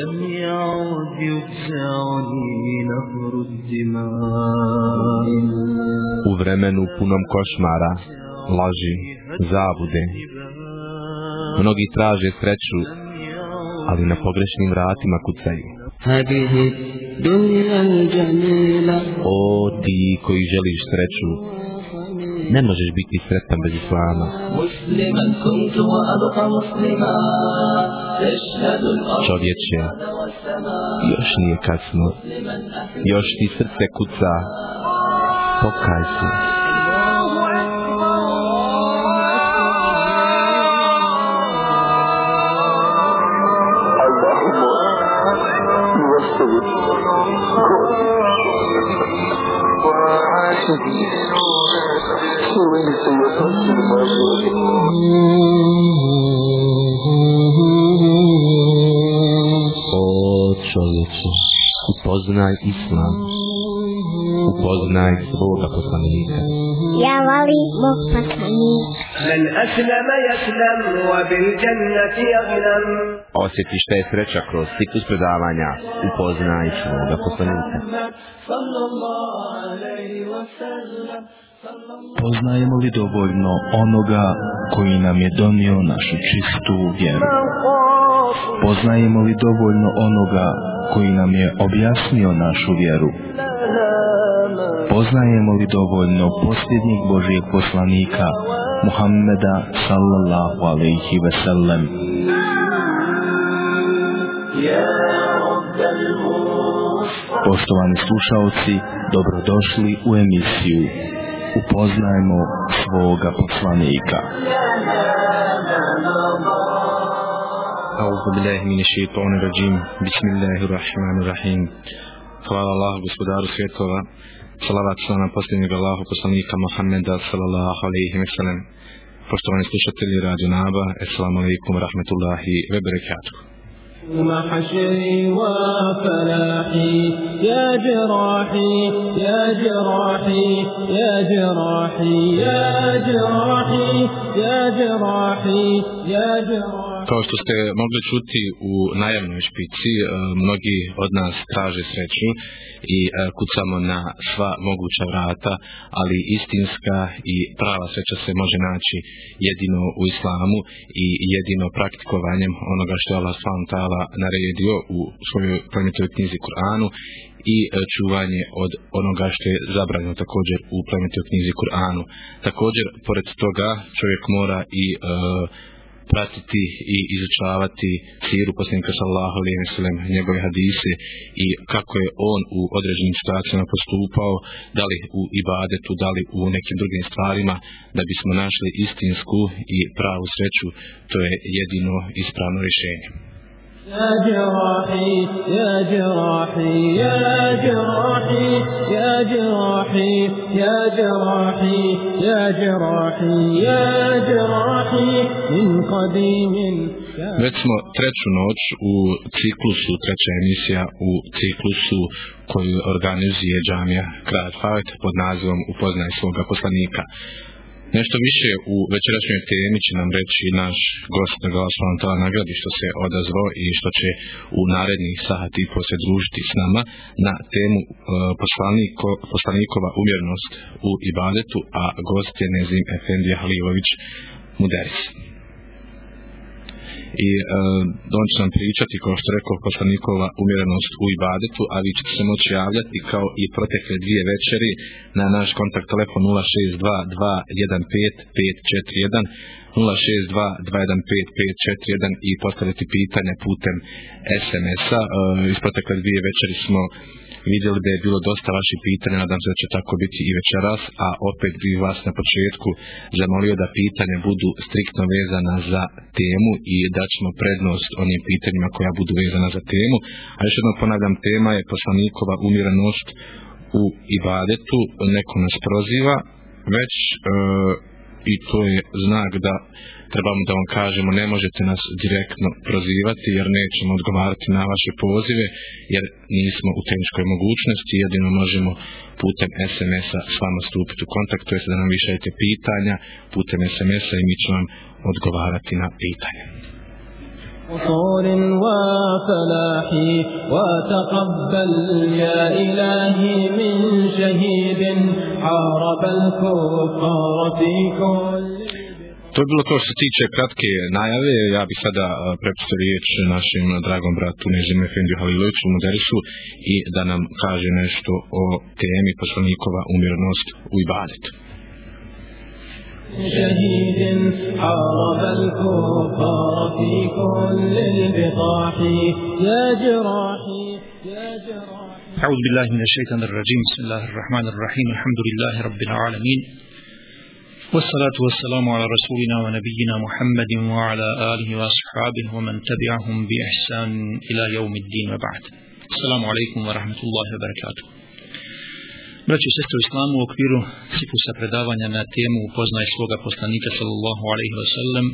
لم يعد يفزعني نهر الدماء U vremenu punom košmara, laži, zabude, mnogi traže sreću, ali na pogrešnim vratima kucaju. هذه الدنيا الجميلة O ti koji želiš sreću, ne možeš biti sretan bez islama. Čovječe, još nije kasno, još ti srce kuca, pokaj se. taj islam upoznaj svoga poslanika. Ja vali Bog poslanika. Men aslama jaslam wa bil jannati aglam osjeti šta je sreća kroz ciklus predavanja upoznaj svoga poslanika. Poznajemo li dovoljno onoga koji nam je donio našu čistu vjeru? Poznajemo li dovoljno onoga koji nam je objasnio našu vjeru? Poznajemo li dovoljno posljednjeg Božijeg poslanika Muhammeda sallallahu alaihi ve sellem? Poštovani slušaoci, dobrodošli u emisiju Upoznajmo svoga poslanika. أعوذ بالله من الشيطان الرجيم بسم الله الرحمن الرحيم Hvala Allah, gospodaru svjetova, salavat sa na posljednjeg Allahu poslanika Muhammeda sallallahu alaihi wa sallam. Poštovani slušatelji Radio Naba, assalamu alaikum rahmetullahi wa barakatuh. محشري وفلاحي يا جراحي يا جراحي يا جراحي يا جراحي يا جراحي يا جراحي Kao što ste mogli čuti u najavnoj špici, e, mnogi od nas traže sreću i e, kucamo na sva moguća vrata, ali istinska i prava sreća se može naći jedino u islamu i jedino praktikovanjem onoga što je Allah s.w.t. naredio u svojoj plemenitoj knjizi Kur'anu i e, čuvanje od onoga što je zabranjeno također u plemenitoj knjizi Kur'anu. Također, pored toga, čovjek mora i e, pratiti i izučavati siru poslanika sallahu alaihi wa sallam, njegove hadise i kako je on u određenim situacijama postupao, da li u ibadetu, da li u nekim drugim stvarima, da bismo našli istinsku i pravu sreću, to je jedino ispravno rješenje. يا جراحي يا جراحي يا جراحي يا جراحي يا جراحي يا جراحي يا جراحي من قديم Već smo treću noć u ciklusu, treća emisija u ciklusu koju organizuje džamija Kralj Favet pod nazivom Upoznaj svoga poslanika. Nešto više u večerašnjoj temi će nam reći naš gost na Glasovanom tala nagradi što se odazvao i što će u narednih sahati i se družiti s nama na temu e, poslaniko, poslanikova umjernost u ibadetu, a gost je Nezim Efendija Halilović Muderis i e, on će nam pričati kao što rekao poslanikova umjerenost u ibadetu, a vi ćete se moći javljati kao i protekle dvije večeri na naš kontakt telefon 062-215-541 062-215-541 i postaviti pitanje putem SMS-a. E, iz protekle dvije večeri smo vidjeli da je bilo dosta vaših pitanja, nadam se da će tako biti i večeras, a opet bih vas na početku zamolio da pitanja budu striktno vezana za temu i da ćemo prednost onim pitanjima koja budu vezana za temu. A još jednom ponavljam, tema je poslanikova umjerenost u ibadetu, neko nas proziva, već e, i to je znak da trebamo da vam kažemo ne možete nas direktno prozivati jer nećemo odgovarati na vaše pozive jer nismo u tehničkoj mogućnosti jedino možemo putem SMS-a s vama stupiti u kontakt to je da nam višajete pitanja putem SMS-a i mi ćemo vam odgovarati na pitanje قصور وفلاح وتقبل يا إلهي من شهيد حارب الكفار في كل To je bilo to što se tiče kratke najave. Ja bih sada uh, prepustio riječ našem dragom bratu Nežem Efendiju Haliloviću Muderisu i da nam kaže nešto o temi poslanikova umjernost u ibadetu. شهيد حارب الكفار في كل البقاع يا جراحي يا جراحي أعوذ بالله من الشيطان الرجيم بسم الله الرحمن الرحيم الحمد لله رب العالمين والصلاة والسلام على رسولنا ونبينا محمد وعلى آله وأصحابه ومن تبعهم بإحسان إلى يوم الدين وبعد السلام عليكم ورحمة الله وبركاته Braći i sestre u islamu u okviru ciklusa predavanja na temu upoznaj svoga poslanika sallallahu alaihi wa sallam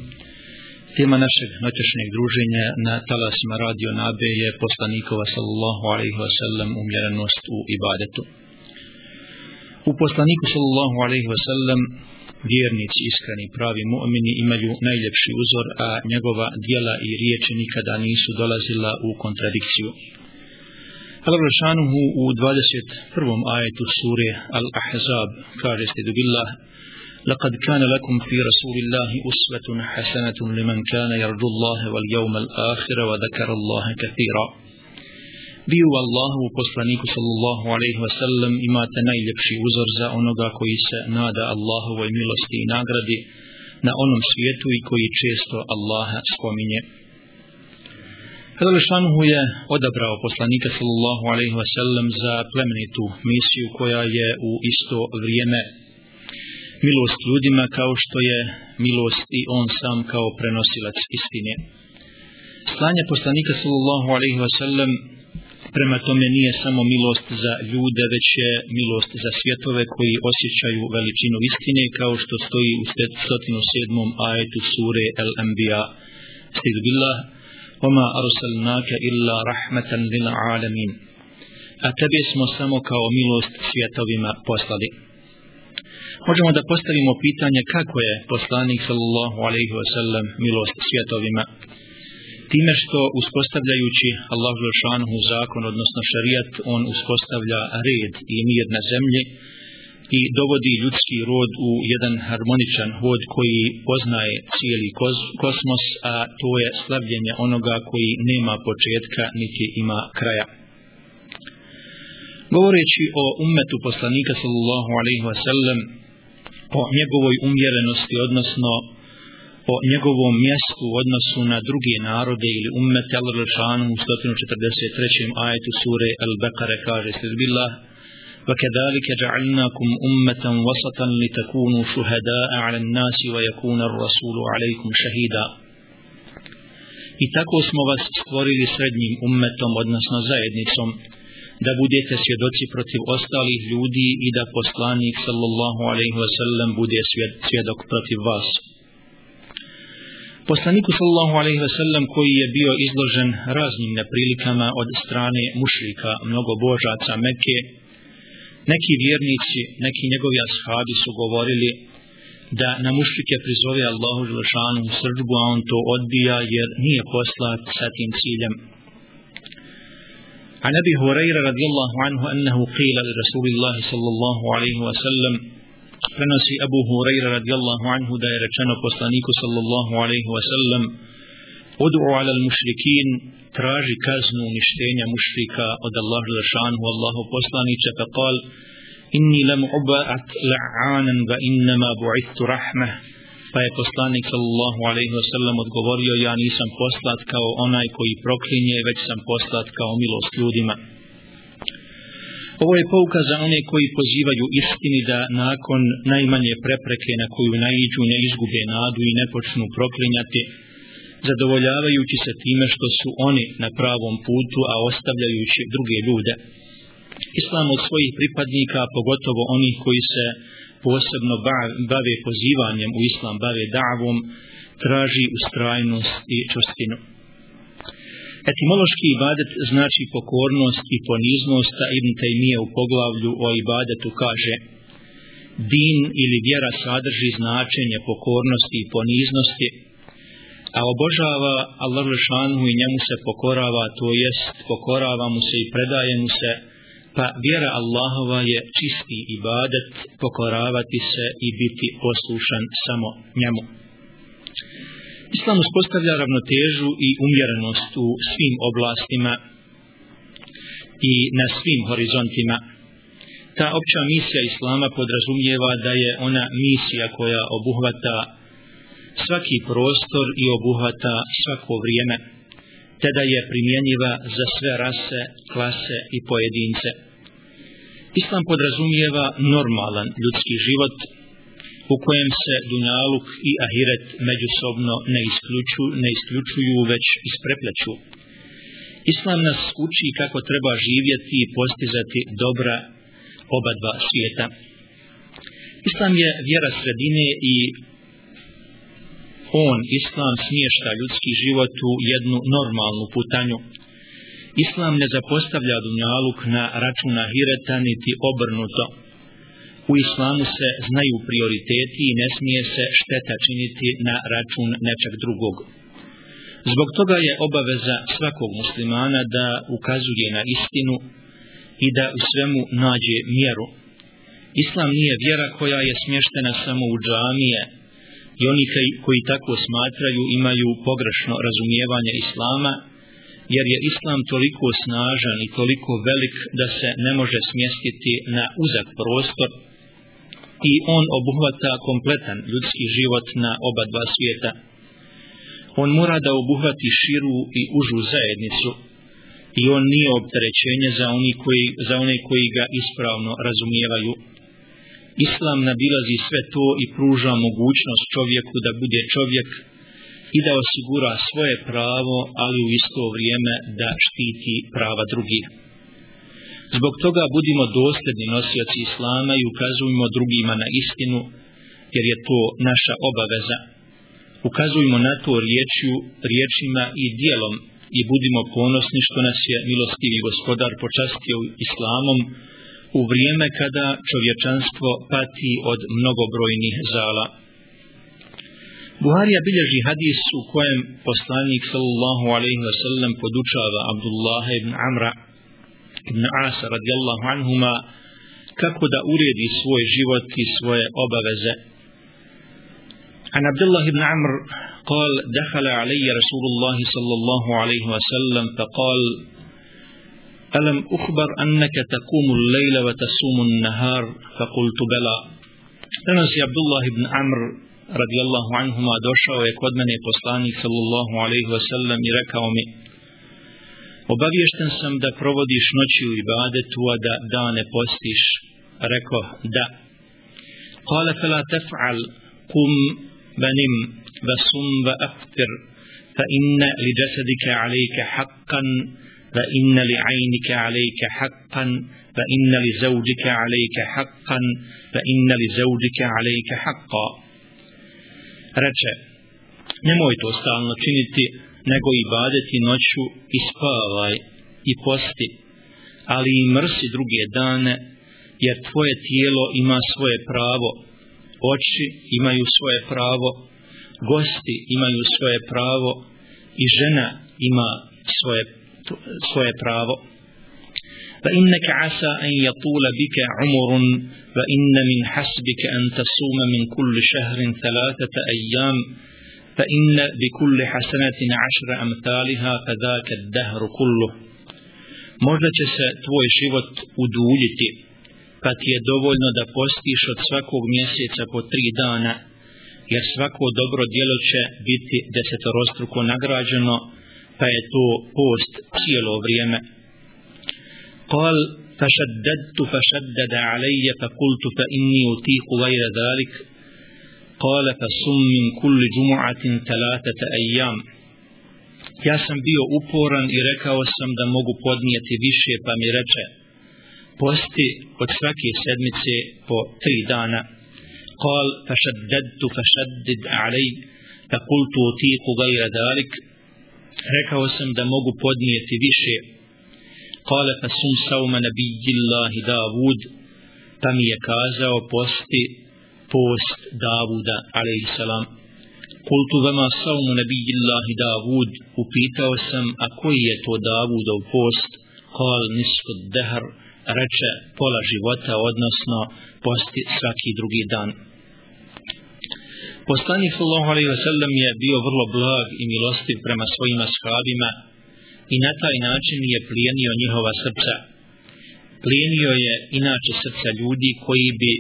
tema našeg noćešnjeg druženja na talasima radio nabe je poslanikova sallallahu alaihi wa sallam umjerenost u ibadetu. U poslaniku sallallahu alaihi wa sallam vjernici, iskreni, pravi mu'mini imaju najljepši uzor, a njegova dijela i riječi nikada nisu dolazila u kontradikciju. Allah Rašanuhu u 21. ajetu sure Al-Ahzab kaže stidu billah لقد كان لكم في رسول الله أسوة حسنة لمن كان يرجو الله واليوم الآخر وذكر الله كثيرا Vi u Allahu poslaniku sallallahu alaihi wasallam imate najljepši uzor za onoga koji se nada Allahovoj milosti i nagradi na onom svijetu i koji često Allaha spominje. Šanuhu je odabrao poslanika sallallahu alaihi wasallam za plemenitu misiju koja je u isto vrijeme milost ljudima kao što je milost i on sam kao prenosilac istine. Slanje poslanika sallallahu alaihi wasallam prema tome nije samo milost za ljude, već je milost za svjetove koji osjećaju veličinu istine kao što stoji u 107. ajetu sure El Anbiya. Stidu billah, oma arsalnaka illa rahmatan lil alamin. A tebe smo samo kao milost svjetovima poslali. Možemo da postavimo pitanje kako je poslanik sallallahu alaihi wasallam milost svjetovima. Time što uspostavljajući Allah Žešanuhu zakon, odnosno šarijat, on uspostavlja red i mir na zemlji, i dovodi ljudski rod u jedan harmoničan hod koji poznaje cijeli kosmos, a to je slavljenje onoga koji nema početka niti ima kraja. Govoreći o ummetu poslanika sallallahu alaihi wa sallam, o njegovoj umjerenosti, odnosno o njegovom mjestu u odnosu na druge narode ili ummete al-Ršanu u 143. ajetu sure Al-Bekare kaže sredbillah, وكذلك جعلناكم أمة وسطا لتكونوا شهداء على الناس ويكون الرسول عليكم شهيدا I tako smo vas stvorili srednjim ummetom, odnosno zajednicom, da budete svjedoci protiv ostalih ljudi i da poslanik sallallahu alaihi wasallam bude svjed, svjedok protiv vas. Poslaniku sallallahu alaihi sellem koji je bio izložen raznim neprilikama od strane mušlika, mnogo božaca Mekke, neki vjernici, neki njegovi ashabi su govorili da na mušrike prizove Allahu Želešanu u srđbu, a on to odbija jer nije poslat sa tim ciljem. A nebi Hureyra radijallahu anhu annahu qila li Rasulillahi sallallahu alaihi ve sellem, prenosi Abu Hurajra radijallahu anhu da je rečeno poslaniku sallallahu alaihi wa sallam Udu'u ala al-mušrikin traži kaznu uništenja mušrika od Allah Želešanu, Allahu poslaniće, pa kal, inni lam uba'at la'anan va innama bu'ithu rahmeh, pa je poslanik sallallahu alaihi wa sallam odgovorio, ja nisam poslat kao onaj koji proklinje, već sam poslat kao milost ljudima. Ovo je pouka za one koji pozivaju istini da nakon najmanje prepreke na koju naiđu ne izgube nadu i ne počnu proklinjati, zadovoljavajući se time što su oni na pravom putu, a ostavljajući druge ljude. Islam od svojih pripadnika, pogotovo onih koji se posebno bave pozivanjem u islam, bave davom, traži ustrajnost i čustinu. Etimološki ibadet znači pokornost i poniznost, a Ibn Taymiye u poglavlju o ibadetu kaže Din ili vjera sadrži značenje pokornosti i poniznosti, a obožava Allah Žešanu i njemu se pokorava, to jest pokorava mu se i predaje mu se, pa vjera Allahova je čisti ibadet, pokoravati se i biti poslušan samo njemu. Islam uspostavlja ravnotežu i umjerenost u svim oblastima i na svim horizontima. Ta opća misija Islama podrazumijeva da je ona misija koja obuhvata svaki prostor i obuhvata svako vrijeme, te da je primjenjiva za sve rase, klase i pojedince. Islam podrazumijeva normalan ljudski život u kojem se dunjaluk i ahiret međusobno ne, isključu, ne isključuju, već isprepleću. Islam nas uči kako treba živjeti i postizati dobra oba dva svijeta. Islam je vjera sredine i on, Islam, smješta ljudski život u jednu normalnu putanju. Islam ne zapostavlja dunjaluk na računa hireta niti obrnuto. U islamu se znaju prioriteti i ne smije se šteta činiti na račun nečeg drugog. Zbog toga je obaveza svakog muslimana da ukazuje na istinu i da u svemu nađe mjeru. Islam nije vjera koja je smještena samo u džamije i oni koji tako smatraju imaju pogrešno razumijevanje Islama, jer je Islam toliko snažan i toliko velik da se ne može smjestiti na uzak prostor i on obuhvata kompletan ljudski život na oba dva svijeta. On mora da obuhvati širu i užu zajednicu i on nije opterećenje za, oni koji, za one koji ga ispravno razumijevaju. Islam nabilazi sve to i pruža mogućnost čovjeku da bude čovjek i da osigura svoje pravo, ali u isto vrijeme da štiti prava drugih. Zbog toga budimo dosljedni nosioci Islama i ukazujemo drugima na istinu, jer je to naša obaveza. Ukazujemo na to riječju, riječima i dijelom i budimo ponosni što nas je milostivi gospodar počastio Islamom u vrijeme kada čovječanstvo pati od mnogobrojnih zala. Buharija bilježi hadis u kojem poslanik sallallahu alaihi wa sallam podučava Abdullah ibn Amra ibn Asa radijallahu anhuma kako da uredi svoj život i svoje obaveze. An Abdullah ibn Amr قال دخل علي رسول الله صلى الله عليه وسلم فقال ألم أخبر أنك تقوم الليل وتصوم النهار فقلت بلى تنس عبد الله بن عمر رضي الله عنهما دوشا ويكود من صلى الله عليه وسلم يركا ومئ obavješten sam da provodiš noći u ibadetu, a da dane postiš. Rekao, da. Kale fela tef'al, kum banim, vasum va aftir, fa inna li jasadika alejke haqqan, fa inna li ajnike alejke haqqan, fa inna li zawjika alejke haqqan, fa inna li zawjika alejke haqqa. Reče, nemoj to stalno činiti, nego i badeti noću i spavaj i posti, ali i mrsi druge dane, jer tvoje tijelo ima svoje pravo, oči imaju svoje pravo, gosti imaju svoje pravo i žena ima svoje, svoje pravo. فإنك عسى أن يطول بك عمر فإن من حسبك أن تصوم من كل شهر ثلاثة أيام فإن بكل حسنة عشر أمثالها فذاك الدهر كله Možda će se tvoj život uduljiti, pa ti je dovoljno da postiš od svakog mjeseca po tri dana, jer svako dobro djelo će biti desetorostruko nagrađeno, pa je to post cijelo vrijeme. Qal, فشددت فشدد علي فقلت فإني أتيق غير ذلك قال فصم من كل جمعة ثلاثة أيام Ja sam bio uporan i rekao sam da mogu podnijeti više, pa mi reče, posti od svake sedmice po tri dana. Kal, fašaddadtu fašaddid alej, fa kultu utiku gajra dalik. Rekao sam da mogu podnijeti više. Kale, fa sum sauma nabijillahi Davud, pa mi je kazao posti post Davuda, alaihissalam. Kultu vama saumu nebijillahi Davud, upitao sam, a koji je to Davudov post? Kal niskud dehr, reče pola života, odnosno posti svaki drugi dan. Poslanik sallallahu alejhi ve sellem je bio vrlo blag i milostiv prema svojim ashabima i na taj način je plijenio njihova srca. Plijenio je inače srca ljudi koji bi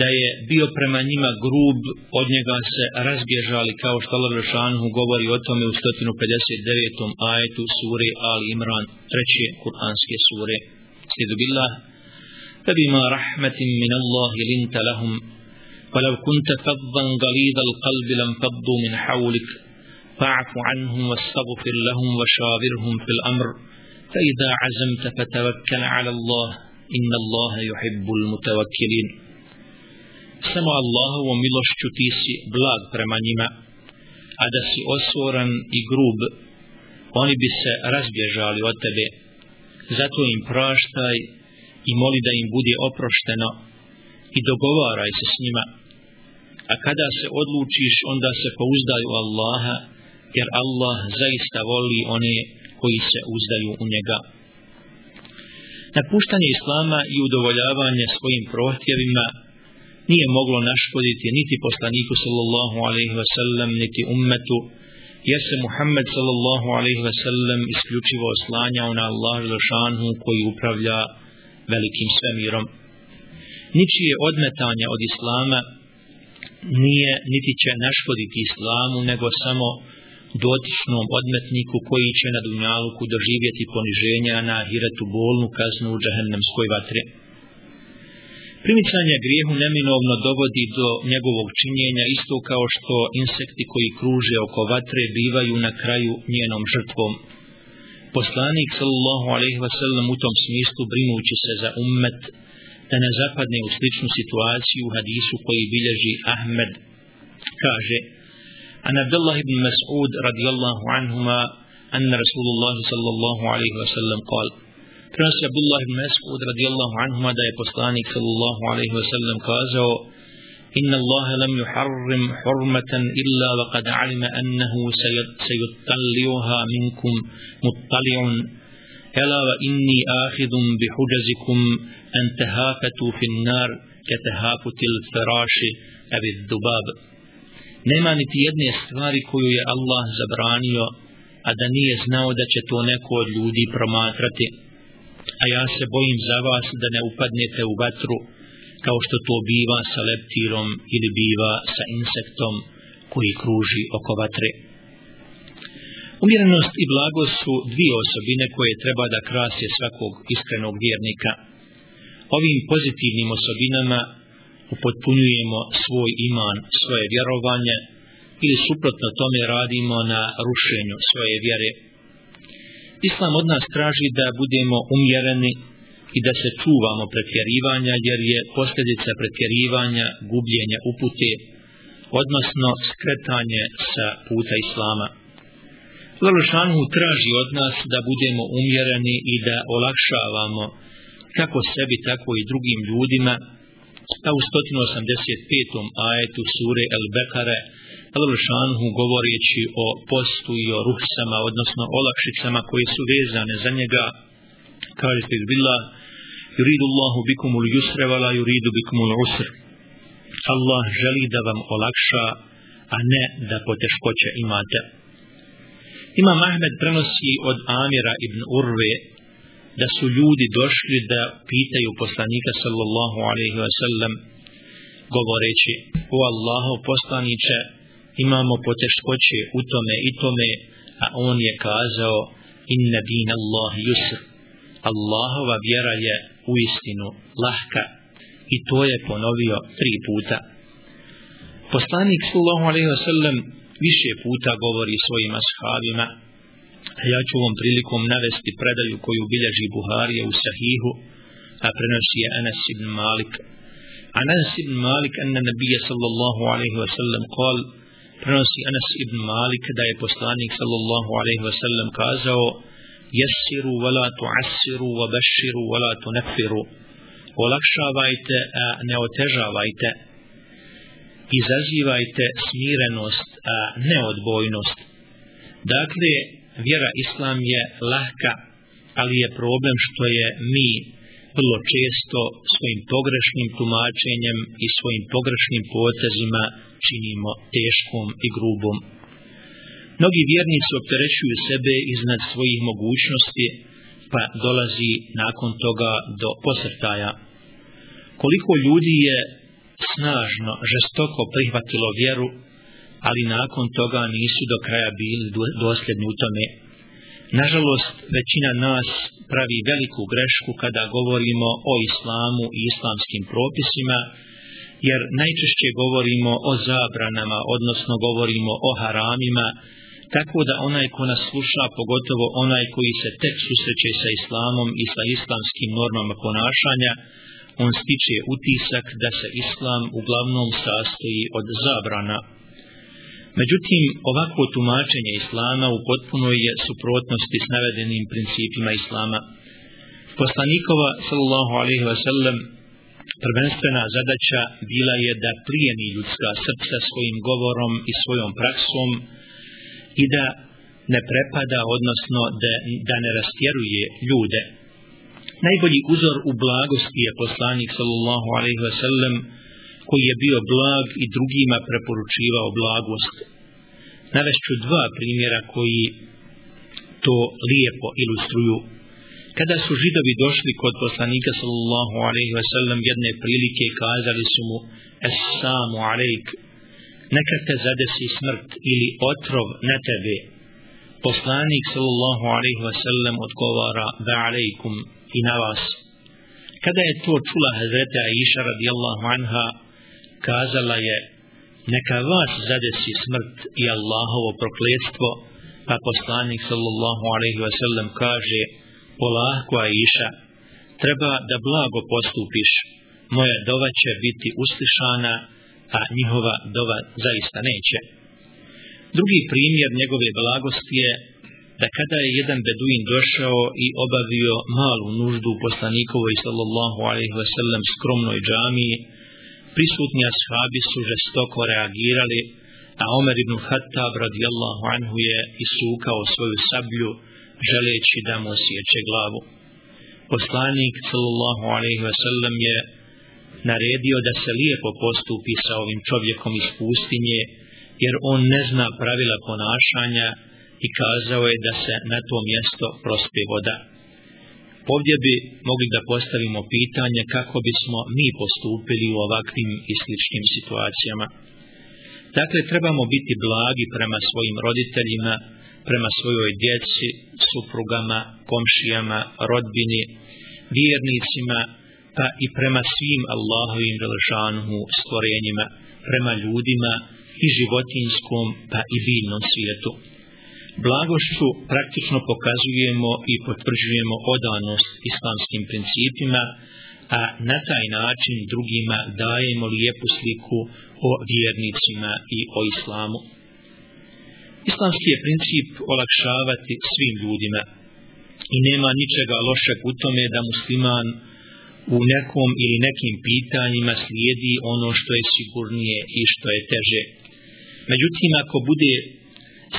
da je bio prema njima grub, od njega se razbježali kao što Allah Lešanhu govori o tome u 159. ajetu sure Ali Imran, treće kuranske sure. Slidu billah, فبما رحمة من الله لنت لهم ولو كنت فظا غليظ القلب لانفضوا من حولك فاعف عنهم واستغفر لهم وشاورهم في الأمر فإذا عزمت فتوكل على الله إن الله يحب المتوكلين samo Allahovom milošću ti si blag prema njima, a da si osvoran i grub, oni bi se razbježali od tebe. Zato im praštaj i moli da im bude oprošteno i dogovaraj se s njima. A kada se odlučiš, onda se pouzdaj u Allaha, jer Allah zaista voli one koji se uzdaju u njega. Napuštanje Islama i udovoljavanje svojim prohtjevima nije moglo naškoditi niti poslaniku sallallahu alaihi ve sellem niti ummetu, jer se Muhammed sallallahu alaihi ve sellem isključivo oslanjao na Allah zašanhu koji upravlja velikim svemirom. Ničije odmetanje od Islama nije niti će naškoditi Islamu, nego samo dotičnom odmetniku koji će na dunjaluku doživjeti poniženja na hiretu bolnu kaznu u džahennemskoj vatri. Primicanje grijehu neminovno dovodi do njegovog činjenja isto kao što insekti koji kruže oko vatre bivaju na kraju njenom žrtvom. Poslanik sallallahu alejhi ve sellem u tom smislu brinući se za ummet da ne zapadne u sličnu situaciju u hadisu koji bilježi Ahmed kaže An Abdullah ibn Mas'ud radijallahu anhuma أن رسول الله صلى الله عليه وسلم قال prenosi Abdullah ibn Mas'ud radijallahu anhuma da je poslanik sallallahu alaihi wasallam kazao Inna Allah lam yuharrim hurmatan illa wa qad alima annahu sayuttalliuha minkum muttali'un Ela wa inni ahidun bi hujazikum an tahafatu fin nar katahafutil tahafutil abid dubab. Nema niti jedne stvari koju je Allah zabranio, a da nije znao da će to neko od ljudi promatrati a ja se bojim za vas da ne upadnete u vatru kao što to biva sa leptirom ili biva sa insektom koji kruži oko vatre. Umjerenost i blagost su dvije osobine koje treba da krase svakog iskrenog vjernika. Ovim pozitivnim osobinama upotpunjujemo svoj iman, svoje vjerovanje ili suprotno tome radimo na rušenju svoje vjere. Islam od nas traži da budemo umjereni i da se čuvamo pretjerivanja, jer je posljedica pretjerivanja gubljenja upute, odnosno skretanje sa puta Islama. Lalošanu traži od nas da budemo umjereni i da olakšavamo kako sebi, tako i drugim ljudima, a u 185. ajetu sure El Bekare, Al-Šanhu govoreći o postu i o ruhsama, odnosno olakšicama koje su vezane za njega, kaže se bila, yuridu Allahu bikumul yusra wala yuridu bikumul usr. Allah želi da vam olakša, a ne da poteškoće imate. Imam Ahmed prenosi od Amira ibn Urve da su ljudi došli da pitaju poslanika sallallahu alaihi wa sallam govoreći o Allahu poslaniće imamo poteškoće u tome i tome, a on je kazao inna din Allah yusr. Allahova vjera je u istinu lahka i to je ponovio tri puta. Poslanik sallallahu alejhi ve sellem više puta govori svojim ashabima. Ja ću ovom prilikom navesti predaju koju bilježi Buharija u Sahihu, a prenosi je Anas ibn Malik. Anas ibn Malik anna nabija sallallahu alejhi ve sellem kal: prenosi Anas ibn Malik da je poslanik sallallahu alaihi wasallam kazao jesiru wala tuassiru wa bashiru wala tunaffiru olakšavajte a ne otežavajte izazivajte smirenost, a ne odbojnost. Dakle, vjera Islam je lahka, ali je problem što je mi vrlo često svojim pogrešnim tumačenjem i svojim pogrešnim potezima činimo teškom i grubom. Mnogi vjernici opterećuju sebe iznad svojih mogućnosti, pa dolazi nakon toga do posrtaja. Koliko ljudi je snažno, žestoko prihvatilo vjeru, ali nakon toga nisu do kraja bili dosljedni u tome. Nažalost, većina nas pravi veliku grešku kada govorimo o islamu i islamskim propisima, jer najčešće govorimo o zabranama, odnosno govorimo o haramima, tako da onaj ko nas sluša, pogotovo onaj koji se tek susreće sa islamom i sa islamskim normama ponašanja, on stiče utisak da se islam uglavnom sastoji od zabrana. Međutim, ovako tumačenje islama u potpunoj je suprotnosti s navedenim principima islama. Poslanikova, sallallahu alaihi wa sallam, prvenstvena zadaća bila je da prijeni ljudska srca svojim govorom i svojom praksom i da ne prepada, odnosno da, da ne rastjeruje ljude. Najbolji uzor u blagosti je poslanik sallallahu alaihi ve sellem koji je bio blag i drugima preporučivao blagost. Navešću dva primjera koji to lijepo ilustruju. Kada su židovi došli kod poslanika sallallahu alaihi wasallam jedne prilike kazali su mu Assalamu alaik neka te zadesi smrt ili otrov na tebe. Poslanik sallallahu alaihi wasallam odgovara ve alaikum i na vas. Kada je to čula Hazreta Aisha radijallahu anha, kazala je, neka vas zadesi smrt i Allahovo prokletstvo, pa poslanik sallallahu alaihi wasallam kaže, polako Aisha, treba da blago postupiš, moja dova će biti uslišana, a njihova dova zaista neće. Drugi primjer njegove blagosti je da kada je jedan beduin došao i obavio malu nuždu u poslanikovoj sallallahu alaihi ve sellem skromnoj džamiji, prisutni ashabi su žestoko reagirali, a Omer ibn Khattab radijallahu anhu je isukao svoju sablju, želeći da mu osjeće glavu. Poslanik sallallahu alaihi wasallam je naredio da se lijepo postupi sa ovim čovjekom iz pustinje, jer on ne zna pravila ponašanja i kazao je da se na to mjesto prospe voda. Ovdje bi mogli da postavimo pitanje kako bismo mi postupili u ovakvim i sličnim situacijama. Dakle, trebamo biti blagi prema svojim roditeljima, prema svojoj djeci, suprugama, komšijama, rodbini, vjernicima, pa i prema svim Allahovim velišanuhu stvorenjima, prema ljudima i životinskom, pa i biljnom svijetu blagošću praktično pokazujemo i potvrđujemo odanost islamskim principima, a na taj način drugima dajemo lijepu sliku o vjernicima i o islamu. Islamski je princip olakšavati svim ljudima i nema ničega lošeg u tome da musliman u nekom ili nekim pitanjima slijedi ono što je sigurnije i što je teže. Međutim, ako bude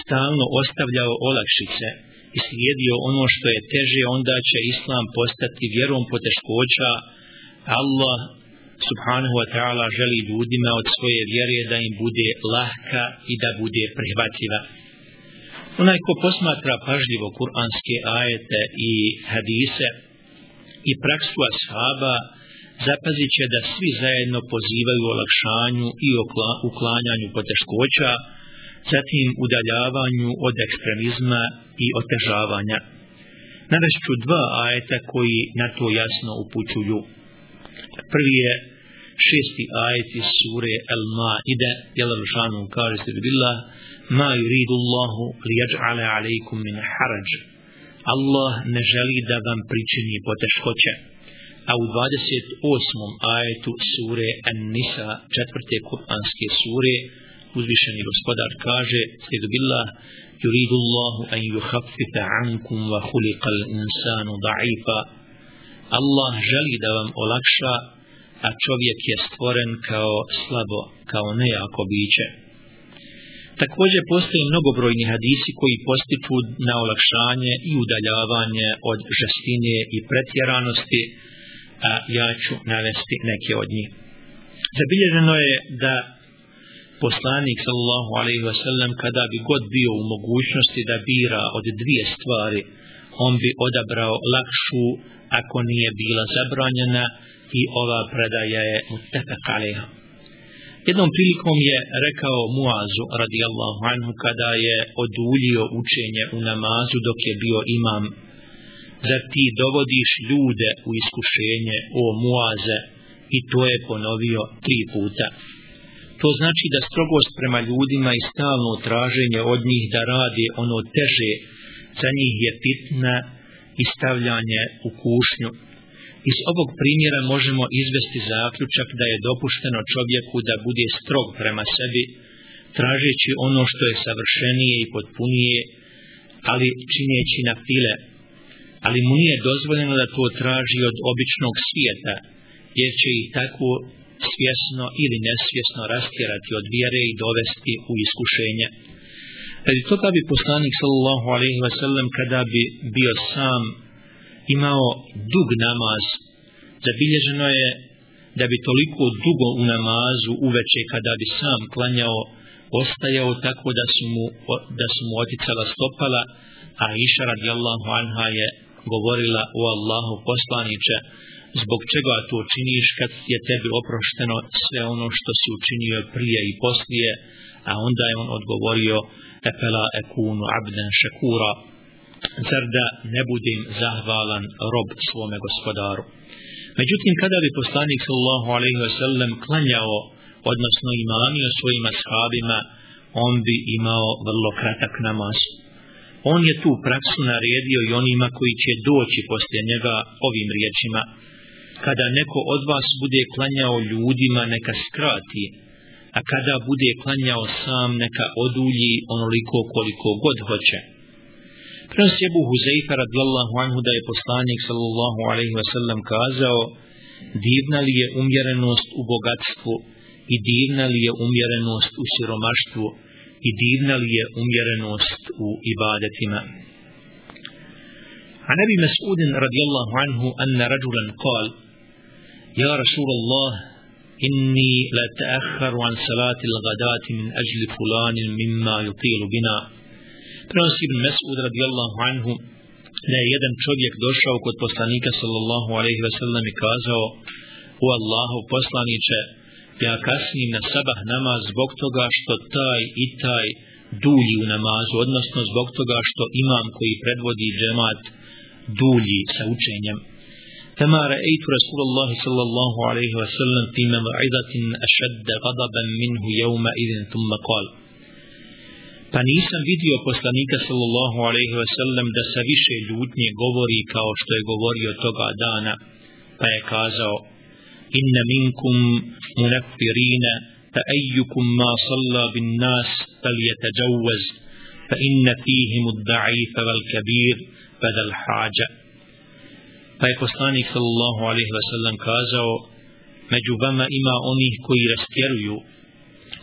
stalno ostavljao olakšice i slijedio ono što je teže, onda će Islam postati vjerom poteškoća. Allah subhanahu wa ta'ala želi ljudima od svoje vjere da im bude lahka i da bude prihvatljiva. Onaj ko posmatra pažljivo kuranske ajete i hadise i praksu ashaba, zapazit će da svi zajedno pozivaju olakšanju i uklanjanju poteškoća, zatim udaljavanju od ekstremizma i otežavanja. Navešću dva ajeta koji na to jasno upućuju. Prvi je šesti ajet iz sure Al-Ma'ide, jel Al-Šanu kaže se billah, ma yuridu Allahu li yaj'ala alaykum min haraj. Allah ne želi da vam pričini poteškoće. A u 28. ajetu sure An-Nisa, četvrte kuranske sure, uzvišeni gospodar kaže slijedu billah yuridu Allahu an yuhaffita ankum wa khuliqa al-insanu da'ifa Allah želi da vam olakša a čovjek je stvoren kao slabo, kao nejako biće. Također postoje mnogobrojni hadisi koji postiču na olakšanje i udaljavanje od žestine i pretjeranosti, a ja ću navesti neke od njih. Zabilježeno je da poslanik sallallahu alaihi wasallam kada bi god bio u mogućnosti da bira od dvije stvari, on bi odabrao lakšu ako nije bila zabranjena i ova predaja je mutafak alaiha. Jednom prilikom je rekao Muazu radijallahu anhu kada je oduljio učenje u namazu dok je bio imam zar ti dovodiš ljude u iskušenje o Muaze i to je ponovio tri puta. To znači da strogost prema ljudima i stalno traženje od njih da radi ono teže za njih je pitna i stavljanje u kušnju. Iz ovog primjera možemo izvesti zaključak da je dopušteno čovjeku da bude strog prema sebi, tražeći ono što je savršenije i potpunije, ali čineći na file, ali mu nije dozvoljeno da to traži od običnog svijeta, jer će ih tako svjesno ili nesvjesno rastjerati od vjere i dovesti u iskušenje. Radi toga bi poslanik sallallahu alaihi wasallam kada bi bio sam imao dug namaz, zabilježeno je da bi toliko dugo u namazu uveče kada bi sam klanjao, ostajao tako da su mu, da su mu oticala stopala, a iša radijallahu anha je govorila o Allahu poslaniče, zbog čega to činiš kad je tebi oprošteno sve ono što si učinio prije i poslije, a onda je on odgovorio, efela ekunu abden šekura, zar da ne budem zahvalan rob svome gospodaru. Međutim, kada bi poslanik sallallahu alaihi wa sallam klanjao, odnosno imamio svojim ashabima, on bi imao vrlo kratak namaz. On je tu praksu naredio i onima koji će doći poslije njega ovim riječima. Kada neko od vas bude klanjao ljudima, neka skrati, a kada bude klanjao sam, neka odulji onoliko koliko god hoće. Prenosi Ebu Huzeifa radijallahu anhu da je poslanik sallallahu alaihi wasallam kazao divna li je umjerenost u bogatstvu i divna li je umjerenost u siromaštvu i divna li je umjerenost u ibadetima. عن ابي مسعود رضي الله عنه ان رجلا قال يا الله اني لا تاخر عن صلاه الغداه من أجل فلان مما يطيل بنا prenosi Ibn Mesud radijallahu anhu da je jedan čovjek došao kod poslanika sallallahu alaihi ve sellem i kazao u Allahu poslaniće ja kasnim na sabah namaz zbog toga što taj i taj dulji u namazu, odnosno zbog toga što imam koji predvodi džemat dulji sa učenjem. Tema ra'aytu Rasulullah sallallahu alaihi wa sallam fi mu'idatin ashadda gadaban minhu jevma idin thumma qala Pa nisam vidio poslanika sallallahu alaihi ve sellem da sa više ljutnje govori kao što je govorio toga dana. Pa je kazao, inna minkum munafirina, fa ejukum ma salla bin nas, fal je fa inna fihim udda'ifa val kabir, badal hađa. Pa je poslanik sallallahu alaihi ve sellem kazao, među vama ima onih koji rastjeruju,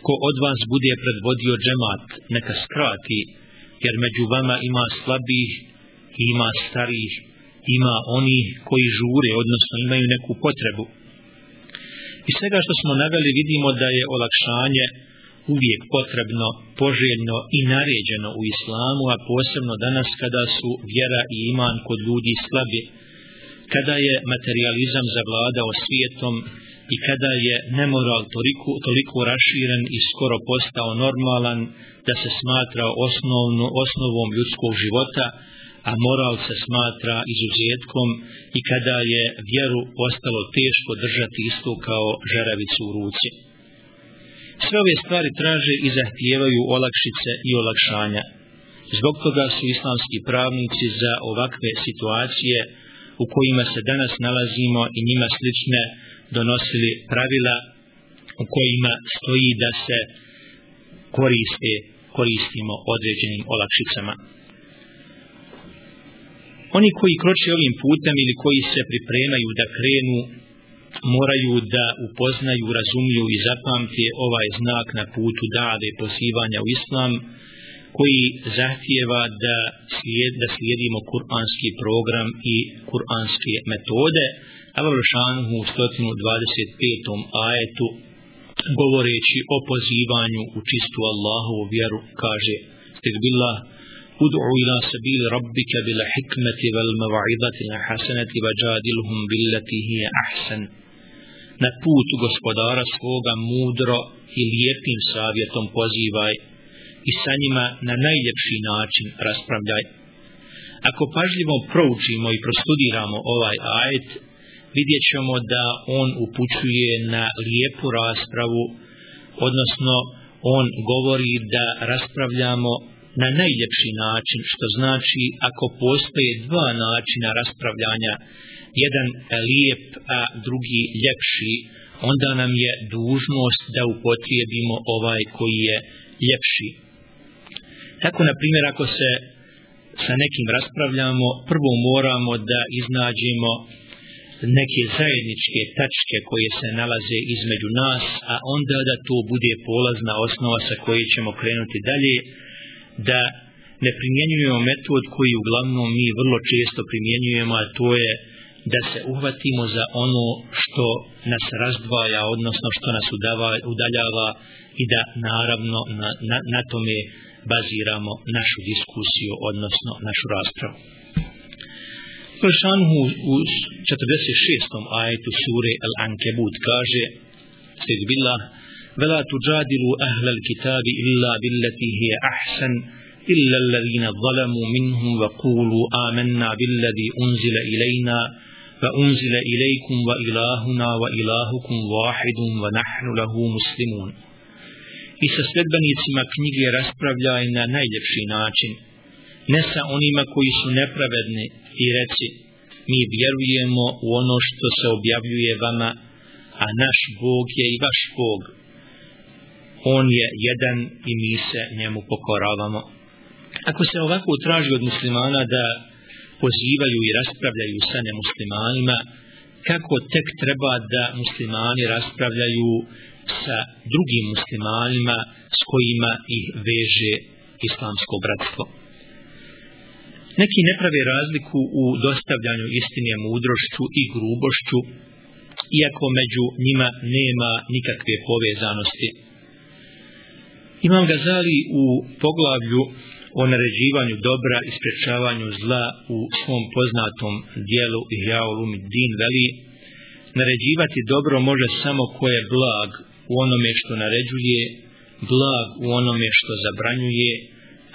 ko od vas bude predvodio džemat, neka skrati, jer među vama ima slabih, ima starih, ima oni koji žure, odnosno imaju neku potrebu. I svega što smo naveli vidimo da je olakšanje uvijek potrebno, poželjno i naređeno u islamu, a posebno danas kada su vjera i iman kod ljudi slabi, kada je materializam zavladao svijetom i kada je nemoral toliko, toliko raširen i skoro postao normalan da se smatra osnovno, osnovom ljudskog života, a moral se smatra izuzetkom i kada je vjeru postalo teško držati isto kao žeravicu u ruci. Sve ove stvari traže i zahtijevaju olakšice i olakšanja. Zbog toga su islamski pravnici za ovakve situacije u kojima se danas nalazimo i njima slične donosili pravila u kojima stoji da se koriste, koristimo određenim olakšicama. Oni koji kroče ovim putem ili koji se pripremaju da krenu, moraju da upoznaju, razumiju i zapamtije ovaj znak na putu dade pozivanja u islam koji zahtijeva da, slijed, da slijedimo kuranski program i kuranske metode Allah Vršanhu u 125. ajetu govoreći o pozivanju u čistu Allahovu vjeru kaže Stigbillah ud'u ila sabili rabbika bil hikmeti vel mava'idati na hasanati va billati hiya ahsan na put gospodara svoga mudro i lijepim savjetom pozivaj i sa njima na najljepši način raspravljaj. Ako pažljivo proučimo i prostudiramo ovaj ajet, vidjet ćemo da on upućuje na lijepu raspravu, odnosno on govori da raspravljamo na najljepši način, što znači ako postoje dva načina raspravljanja, jedan lijep, a drugi ljepši, onda nam je dužnost da upotrijebimo ovaj koji je ljepši. Tako, na primjer, ako se sa nekim raspravljamo, prvo moramo da iznađemo neke zajedničke tačke koje se nalaze između nas, a onda da to bude polazna osnova sa koje ćemo krenuti dalje, da ne primjenjujemo metod koji uglavnom mi vrlo često primjenjujemo, a to je da se uhvatimo za ono što nas razdvaja, odnosno što nas udava, udaljava i da naravno na, na, na tome baziramo našu diskusiju, odnosno našu raspravu. Pršanhu u 46. ajetu sure Al-Ankebut kaže Sred billah Vela tuđadilu ahlal kitabi illa billati hije ahsan illa allazina zalamu minhum wa kulu amanna billadi unzila ilajna fa unzila ilajkum wa ilahuna wa ilahukum wahidun wa nahnu lahu muslimun i sa sledbenicima knjige raspravljaj na najljepši način ne sa onima koji su nepravedni i reci mi vjerujemo u ono što se objavljuje vama a naš Bog je i vaš Bog on je jedan i mi se njemu pokoravamo ako se ovako traži od muslimana da pozivaju i raspravljaju sa nemuslimanima kako tek treba da muslimani raspravljaju sa drugim muslimanima s kojima ih veže islamsko bratstvo. Neki ne prave razliku u dostavljanju istinje mudrošću i grubošću, iako među njima nema nikakve povezanosti. Imam Gazali u poglavlju o naređivanju dobra i sprečavanju zla u svom poznatom dijelu Ihjaulum Din veli, naređivati dobro može samo ko je blag u onome što naređuje, blag u onome što zabranjuje,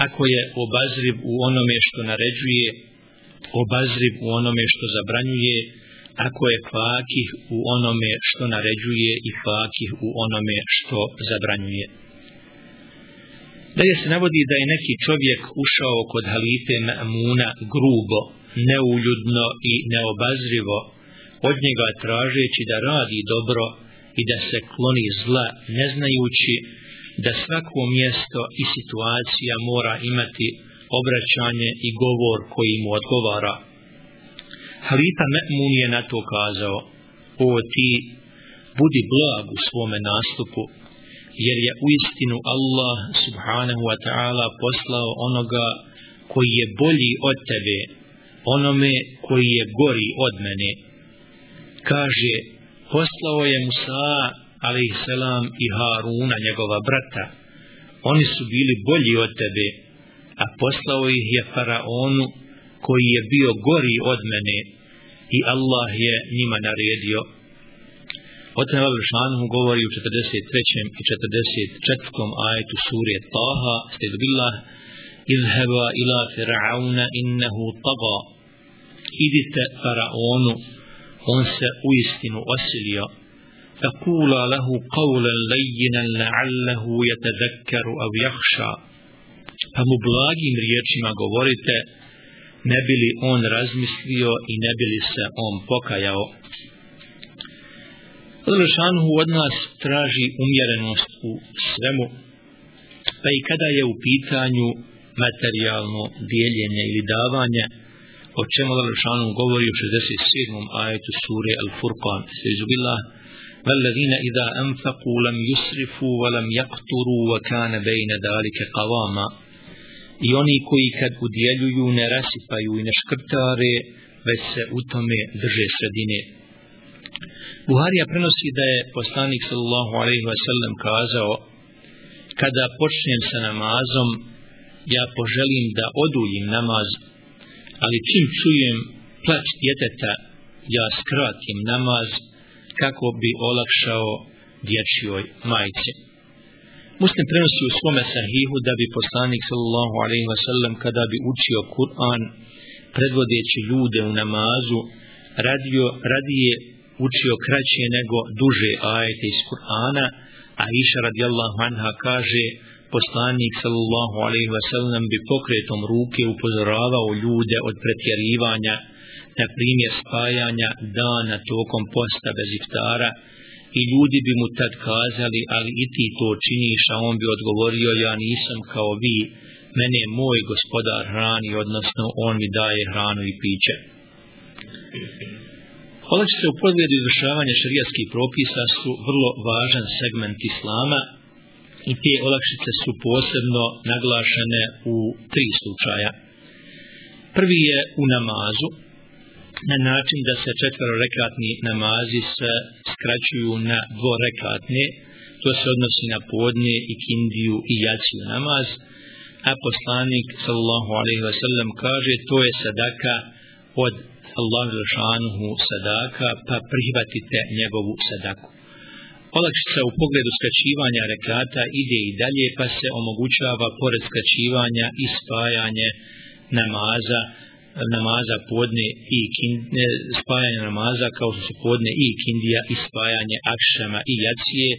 ako je obazriv u onome što naređuje, obazriv u onome što zabranjuje, ako je fakih u onome što naređuje i fakih u onome što zabranjuje. Dalje se navodi da je neki čovjek ušao kod halife Ma'muna grubo, neuljudno i neobazrivo, od njega tražeći da radi dobro i da se kloni zla, ne znajući da svako mjesto i situacija mora imati obraćanje i govor koji mu odgovara. Halifa Me'mun je na to kazao, o ti, budi blag u svome nastupu, jer je u istinu Allah subhanahu wa ta'ala poslao onoga koji je bolji od tebe, onome koji je gori od mene. Kaže, poslao je Musa alaihissalam i Haruna njegova brata. Oni su bili bolji od tebe, a poslao ih je faraonu koji je bio gori od mene i Allah je njima naredio. O tem Al-Šanhu govori u 43. i 44. ajetu surje Taha, sted billah, izheba ila Fir'auna innehu taga. Idite faraonu, on se u istinu osilio. فقولا له قولا لينا لعله يتذكر av يخشى Pa mu blagim riječima govorite, ne bi li on razmislio i ne bi li se on pokajao. Zršanhu od nas traži umjerenost u svemu, pa i kada je u pitanju materijalno dijeljenje ili davanje, o čemu Lešanu govori u 67. ajetu sure Al-Furqan. se Sezubillah, والذين إذا أنفقوا لم يسرفوا ولم يقتروا وكان بين ذلك قواما i oni koji kad udjeljuju ne rasipaju i ne škrtare već se u tome drže sredine Buharija prenosi da je poslanik sallallahu alaihi wa sallam kazao kada počnem sa namazom ja poželim da oduljim namaz ali čim čujem plać djeteta ja skratim namaz kako bi olakšao dječjoj majci. Muslim prenosi u svome sahihu da bi poslanik sallallahu alaihi wa sallam kada bi učio Kur'an predvodeći ljude u namazu radio, radije učio kraće nego duže ajete iz Kur'ana a Iša radijallahu anha kaže poslanik sallallahu alaihi wa sallam bi pokretom ruke upozoravao ljude od pretjerivanja na primjer spajanja dana tokom posta bez iftara i ljudi bi mu tad kazali ali i ti to činiš? A on bi odgovorio ja nisam kao vi. Mene je moj gospodar hrani odnosno on mi daje hranu i piće. Olakšice u pogledu izvršavanja šarijatskih propisa su vrlo važan segment islama i te olakšice su posebno naglašene u tri slučaja. Prvi je u namazu, na način da se četvrorekatni namazi se skraćuju na dvorekatne, to se odnosi na podne i kindiju i jaciju namaz, a poslanik sallallahu alaihi wa sallam kaže to je sadaka od Allah Žešanuhu sadaka, pa prihvatite njegovu sadaku. Olakšica u pogledu skraćivanja rekata ide i dalje, pa se omogućava pored skraćivanja i spajanje namaza, namaza podne i kindne, spajanje namaza kao što su podne i kindija i spajanje akšama i jacije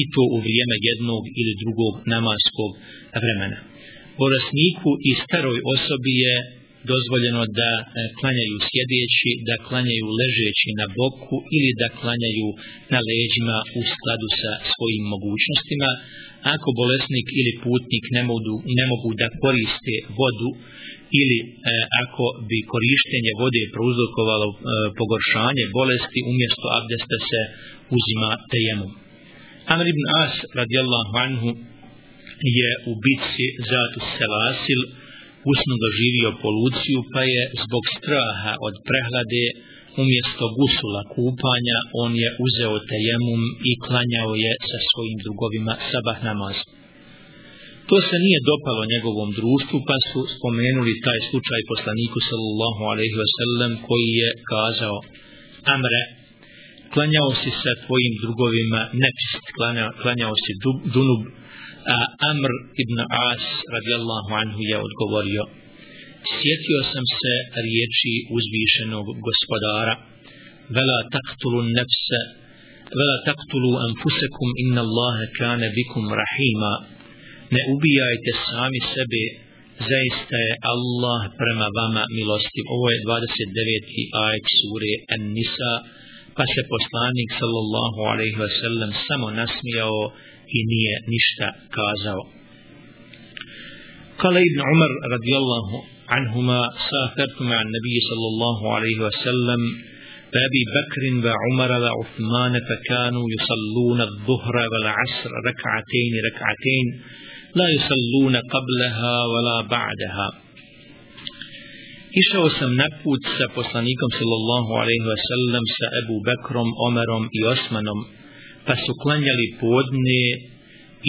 i to u vrijeme jednog ili drugog namaskog vremena. Bolesniku i staroj osobi je dozvoljeno da e, klanjaju sjedeći, da klanjaju ležeći na boku ili da klanjaju na leđima u skladu sa svojim mogućnostima. Ako bolesnik ili putnik ne mogu, ne mogu da koriste vodu ili e, ako bi korištenje vode prouzrokovalo e, pogoršanje bolesti, umjesto abdesta se uzima tejemom. Amr ibn As radijallahu anhu je u bitci Zatu Selasil usno doživio poluciju pa je zbog straha od prehlade umjesto gusula kupanja on je uzeo tejemum i klanjao je sa svojim drugovima sabah namaz. To se nije dopalo njegovom društvu pa su spomenuli taj slučaj poslaniku sallallahu alaihi wa sallam koji je kazao Amre, klanjao si sa tvojim drugovima nečist, klanjao, klanjao si dunub, a Amr ibn As radijallahu anhu je odgovorio sjetio sam se riječi uzvišenog gospodara. Vela taktulu nefse vela taktulu anfusekum inna Allahe kane bikum rahima ne ubijajte sami sebe zaista je Allah prema vama milostiv ovo je 29. ajet sure An-Nisa pa se poslanik sallallahu alaihi wa sallam samo nasmijao i nije ništa kazao. Kale ibn Umar radijallahu anhuma safertu ma'an nabiji sallallahu alaihi wa sallam بأبي بكر وعمر وعثمان فكانوا يصلون الظهر والعصر ركعتين ركعتين la yusalluna قبلها ولا بعدها Išao sam na put sa poslanikom sallallahu alaihi wa sallam sa Ebu Bekrom, Omerom i Osmanom, pa su klanjali podne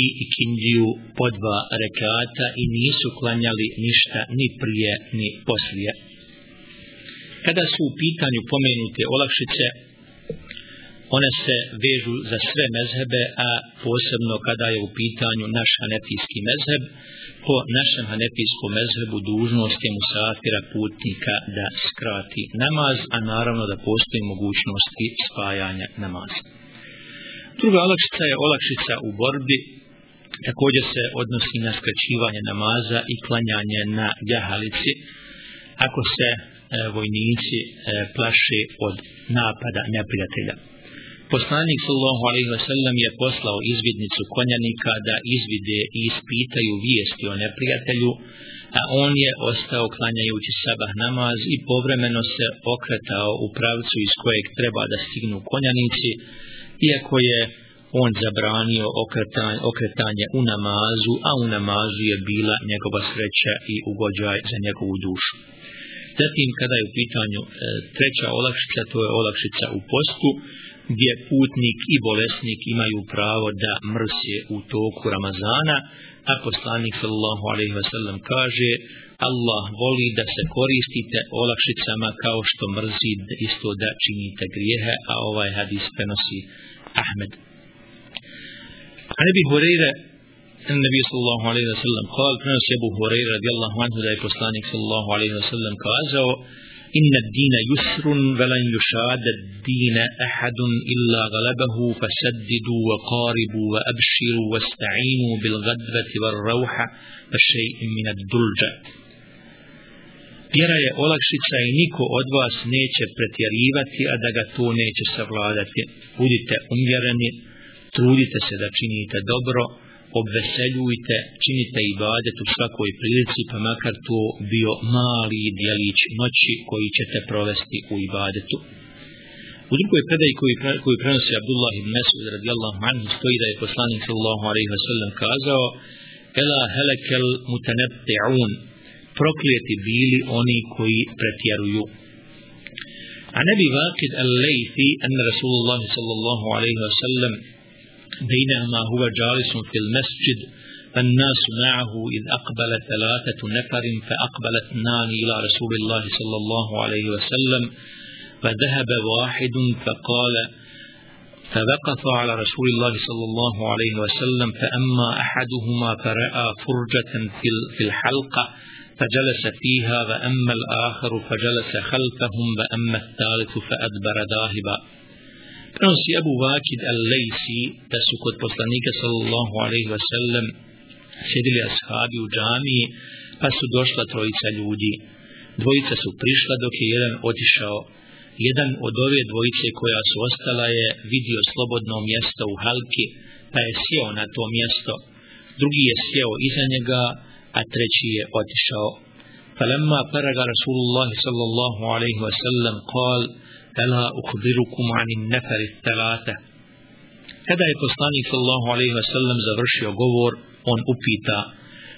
i ikindiju po dva rekata i nisu klanjali ništa ni prije ni poslije. Kada su u pitanju pomenute olakšice, one se vežu za sve mezhebe, a posebno kada je u pitanju naš hanefijski mezheb, po našem hanefijskom mezhebu dužnost je musafira putnika da skrati namaz, a naravno da postoji mogućnosti spajanja namaza. Druga olakšica je olakšica u borbi, također se odnosi na skraćivanje namaza i klanjanje na jahalici, ako se e, vojnici e, plaše od napada neprijatelja. Poslanik sallallahu alejhi ve sellem je poslao izvidnicu konjanika da izvide i ispitaju vijesti o neprijatelju, a on je ostao klanjajući sabah namaz i povremeno se okretao u pravcu iz kojeg treba da stignu konjanici, iako je on zabranio okretanje, okretanje u namazu, a u namazu je bila njegova sreća i ugođaj za njegovu dušu. Zatim, kada je u pitanju e, treća olakšica, to je olakšica u postu, gdje putnik i bolesnik imaju pravo da mrsje u toku Ramazana, a poslanik sallallahu alaihi wasallam kaže Allah voli da se koristite olakšicama kao što mrzi isto da činite grijehe, a ovaj hadis prenosi Ahmed. A nebi Hureyre, النبي صلى الله عليه وسلم قال prenosi Abu Hureyre radijallahu anhu da je poslanik sallallahu alaihi wasallam kazao إن الدين يسر ولن يشاد الدين أحد إلا غلبه فسددوا وقاربوا وأبشروا واستعينوا بالغدوة والروحة فشيء من الدلجة Vjera je olakšica i niko od vas neće pretjerivati, a da ga to neće savladati. Budite umjereni, trudite se da činite dobro, obveseljujte, činite ibadet u svakoj prilici, pa makar to bio mali dijelić noći koji ćete provesti u ibadetu. U drugoj predaji koji, koji prenosi Abdullah ibn Mesud radijallahu anhu stoji da je poslanik sallallahu alaihi wa sallam kazao Ela helekel mutanebti'un proklijeti bili oni koji pretjeruju. A nebi vakid al-lejfi an Rasulullah sallallahu alaihi wa sallam بينما هو جالس في المسجد فالناس معه إذ أقبل ثلاثة نفر فأقبل اثنان إلى رسول الله صلى الله عليه وسلم فذهب واحد فقال فوقف على رسول الله صلى الله عليه وسلم فأما أحدهما فرأى فرجة في الحلقة فجلس فيها وأما الآخر فجلس خلفهم وأما الثالث فأدبر ذاهبا. prenosi Abu Vakid al-Lejsi da su kod poslanika sallallahu alaihi wa sallam sjedili ashabi u džamiji pa su došla trojica ljudi. Dvojica su prišla dok je jedan otišao. Jedan od ove dvojice koja su ostala je vidio slobodno mjesto u halki pa je sjeo na to mjesto. Drugi je sjeo iza njega, a treći je otišao. فلما فرغ رسول الله صلى الله عليه وسلم قال Ela ukhbirukum anin neferi thalata. Kada je poslanik sallallahu alaihi wa sallam završio govor, on upita,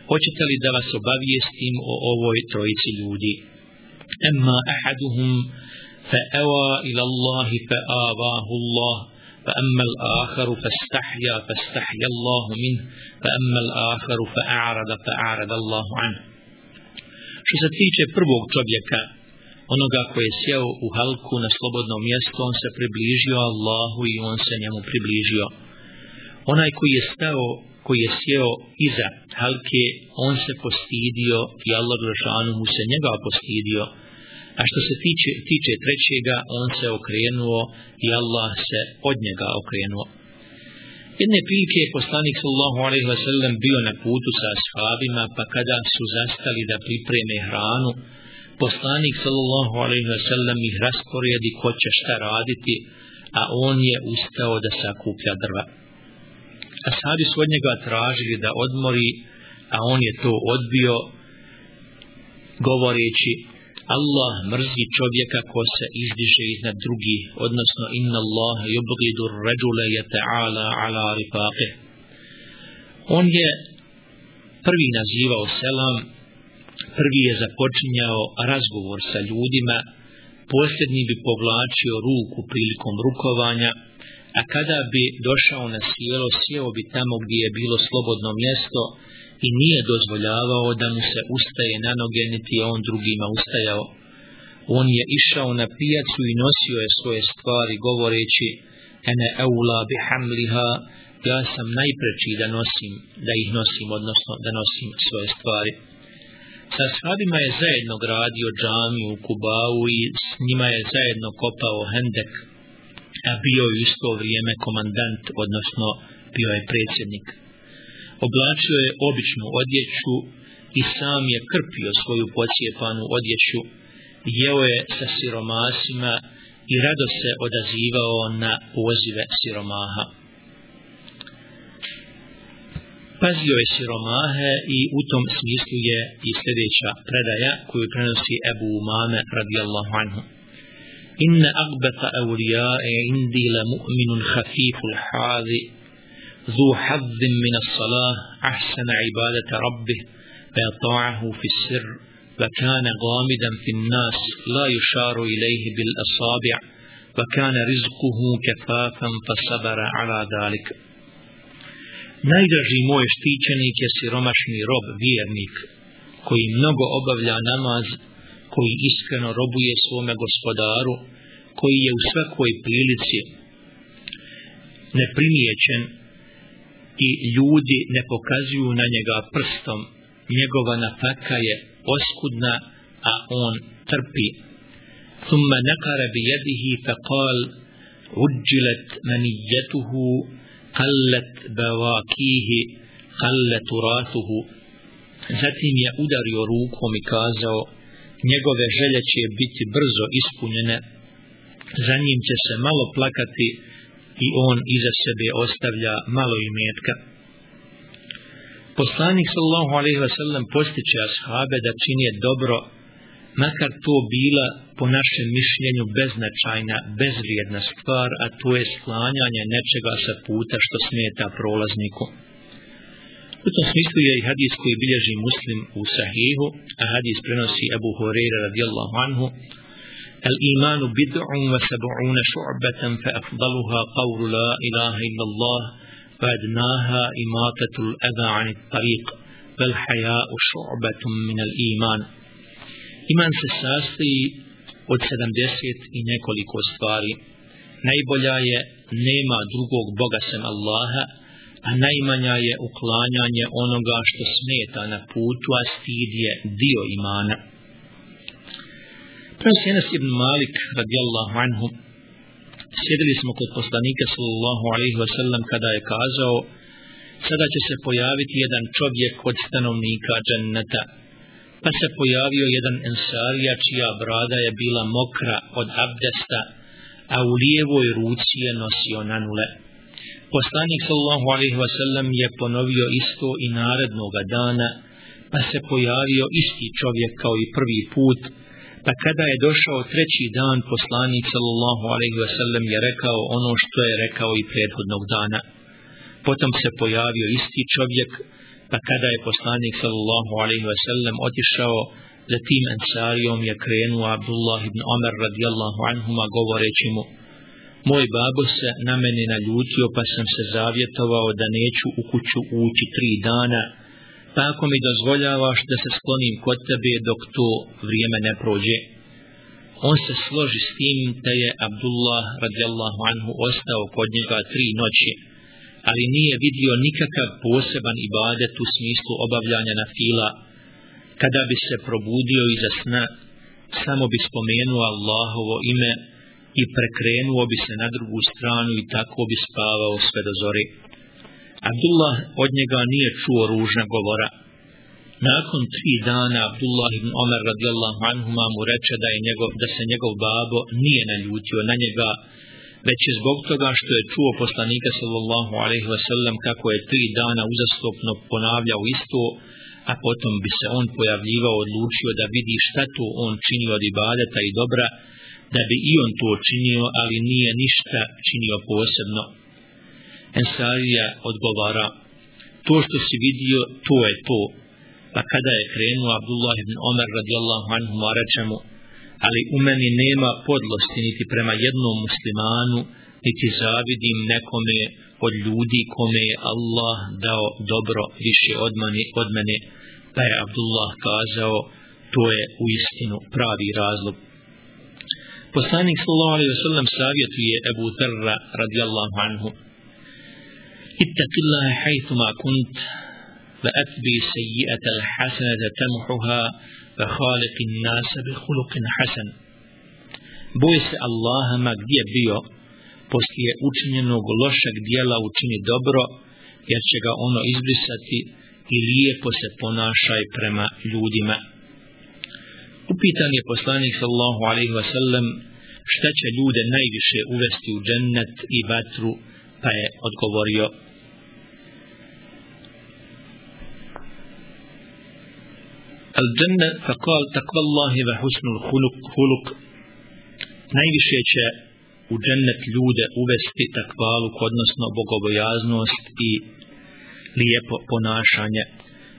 hoćete li da vas obavijestim o ovoj trojici ljudi? Emma ahaduhum fa ewa ila Allahi fa avahu Allah, fa amma al-akharu fa stahja fa stahja Allahu min, fa amma al-akharu fa a'rada fa a'rada Allahu an. Što se tiče prvog čovjeka, onoga koji je sjeo u halku na slobodnom mjestu, on se približio Allahu i on se njemu približio. Onaj koji je stao, koji je sjeo iza halke, on se postidio i Allah Žešanu mu se njega postidio. A što se tiče, tiče trećega, on se okrenuo i Allah se od njega okrenuo. Jedne prilike je poslanik sallallahu alaihi wa sallam bio na putu sa ashabima, pa kada su zastali da pripreme hranu, poslanik sallallahu alejhi ve sellem ih rasporedi ko će šta raditi a on je ustao da sakuplja drva. Ashabi su od njega tražili da odmori a on je to odbio govoreći Allah mrzi čovjeka ko se izdiže iznad drugih odnosno inna Allah yubghidu ar-rajula yata'ala ala rifaqih. On je prvi nazivao selam prvi je započinjao razgovor sa ljudima, posljednji bi povlačio ruku prilikom rukovanja, a kada bi došao na sjelo, sjeo bi tamo gdje je bilo slobodno mjesto i nije dozvoljavao da mu se ustaje na noge, niti je on drugima ustajao. On je išao na pijacu i nosio je svoje stvari govoreći ene eula bi hamliha, ja sam najpreći da nosim, da ih nosim, odnosno da nosim svoje stvari. Sa shabima je zajedno gradio džamiju u Kubau i s njima je zajedno kopao Hendek, a bio je isto vrijeme komandant, odnosno bio je predsjednik. Oblačio je običnu odjeću i sam je krpio svoju pocijepanu odjeću, jeo je sa siromasima i rado se odazivao na pozive siromaha. Pazio je siromahe i u tom smislu je i sljedeća predaja koju prenosi Ebu Umame radijallahu anhu. Inne agbeta evlijae indi la mu'minun hafifu l'hazi ذو حظ من الصلاة أحسن عبادة ربه فيطاعه في السر وكان غامدا في الناس لا يشار إليه بالأصابع وكان رزقه كفافا فصبر على ذلك Najdraži moj štićenik je siromašni rob, vjernik, koji mnogo obavlja namaz, koji iskreno robuje svome gospodaru, koji je u svakoj prilici neprimjećen i ljudi ne pokazuju na njega prstom, njegova nafaka je oskudna, a on trpi. ثم نقر بيده فقال عجلت منيته قلت بواكيه قل تراثه Zatim je udario rukom i kazao, njegove želje će biti brzo ispunjene, za njim će se malo plakati i on iza sebe ostavlja malo imetka. Poslanik sallallahu alejhi ve sellem postiče ashabe da čini dobro, makar to bila po našem mišljenju beznačajna, bezvrijedna stvar, a to je sklanjanje nečega sa puta što smeta prolazniku. U tom smislu je i hadis koji bilježi muslim u sahihu, a hadis prenosi Abu Huraira radijallahu anhu, الإيمان بدع وسبعون شعبة فأفضلها قول لا إله إلا الله فأدناها إماتة الأذى عن الطريق فالحياء شعبة من الإيمان إيمان سساسي od 70 i nekoliko stvari. Najbolja je nema drugog Boga sem Allaha, a najmanja je uklanjanje onoga što smeta na putu, a stid je dio imana. Prenosi Enes ibn Malik radijallahu anhu sjedili smo kod poslanika sallallahu alaihi wasallam kada je kazao sada će se pojaviti jedan čovjek od stanovnika dženneta pa se pojavio jedan ensarija čija brada je bila mokra od abdesta a u lijevoj ruci je nosio nanule poslanik sallallahu alaihi wa sallam je ponovio isto i narednoga dana pa se pojavio isti čovjek kao i prvi put Pa kada je došao treći dan, poslanik sallallahu alaihi wa sallam je rekao ono što je rekao i prethodnog dana. Potom se pojavio isti čovjek, pa kada je poslanik sallallahu alaihi ve sellem otišao, za tim ensarijom je krenuo Abdullah ibn Omer radijallahu anhuma govoreći mu, Moj babo se na mene naljutio pa sam se zavjetovao da neću u kuću ući tri dana, pa ako mi dozvoljavaš da se sklonim kod tebe dok to vrijeme ne prođe. On se složi s tim da je Abdullah radijallahu anhu ostao kod njega tri noći, ali nije vidio nikakav poseban ibadet u smislu obavljanja na fila. Kada bi se probudio iza sna, samo bi spomenuo Allahovo ime i prekrenuo bi se na drugu stranu i tako bi spavao sve do zori. Abdullah od njega nije čuo ružna govora. Nakon tri dana Abdullah ibn Omer radijallahu anhuma mu reče da, je njegov, da se njegov babo nije naljutio na njega, već je zbog toga što je čuo poslanika sallallahu alaihi ve sellem kako je tri dana uzastopno ponavljao isto, a potom bi se on pojavljivao odlučio da vidi šta to on čini od ibadeta i dobra, da bi i on to činio, ali nije ništa činio posebno. Ensarija odgovara, to što si vidio, to je to. Pa kada je krenuo Abdullah ibn Omer radijallahu anhu, reče mu, ali u meni nema podlosti niti prema jednom muslimanu, niti zavidim nekome od ljudi kome je Allah dao dobro više od mene, od mene pa je Abdullah kazao, to je u istinu pravi razlog. Poslanik sallallahu alaihi wasallam savjetuje Ebu Zerra radijallahu anhu Ittaqillaha haythuma kunt wa atbi sayyi'ata al-hasanata فخالق الناس بخلق حسن boj se Allaha ma gdje bio poslije učinjenog lošeg dijela učini dobro jer će ga ono izbrisati i lijepo se ponašaj prema ljudima upitan je poslanik sallahu alaihi wasallam šta će ljude najviše uvesti u džennet i vatru pa je odgovorio al dženne faqal takva Allahi ve husnul huluk, huluk najviše će u džennet ljude uvesti takvaluk, odnosno bogobojaznost i lijepo ponašanje.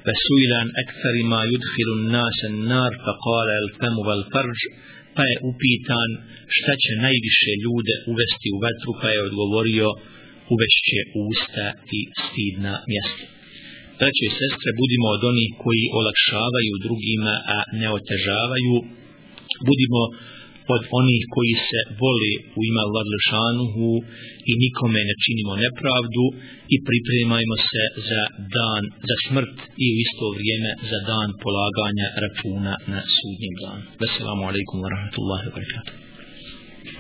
Vesuilan ektarima yudhilun nasen nar faqala el femu vel farđ, pa je upitan šta će najviše ljude uvesti u vatru, pa je odgovorio uvešće usta i stidna mjesta. Braćo i sestre, budimo od onih koji olakšavaju drugima, a ne otežavaju. Budimo od onih koji se voli u ima Ladlešanuhu i nikome ne činimo nepravdu i pripremajmo se za dan, za smrt i u isto vrijeme za dan polaganja računa na sudnjem danu. Veselamu alaikum wa rahmatullahi wa barakatuh.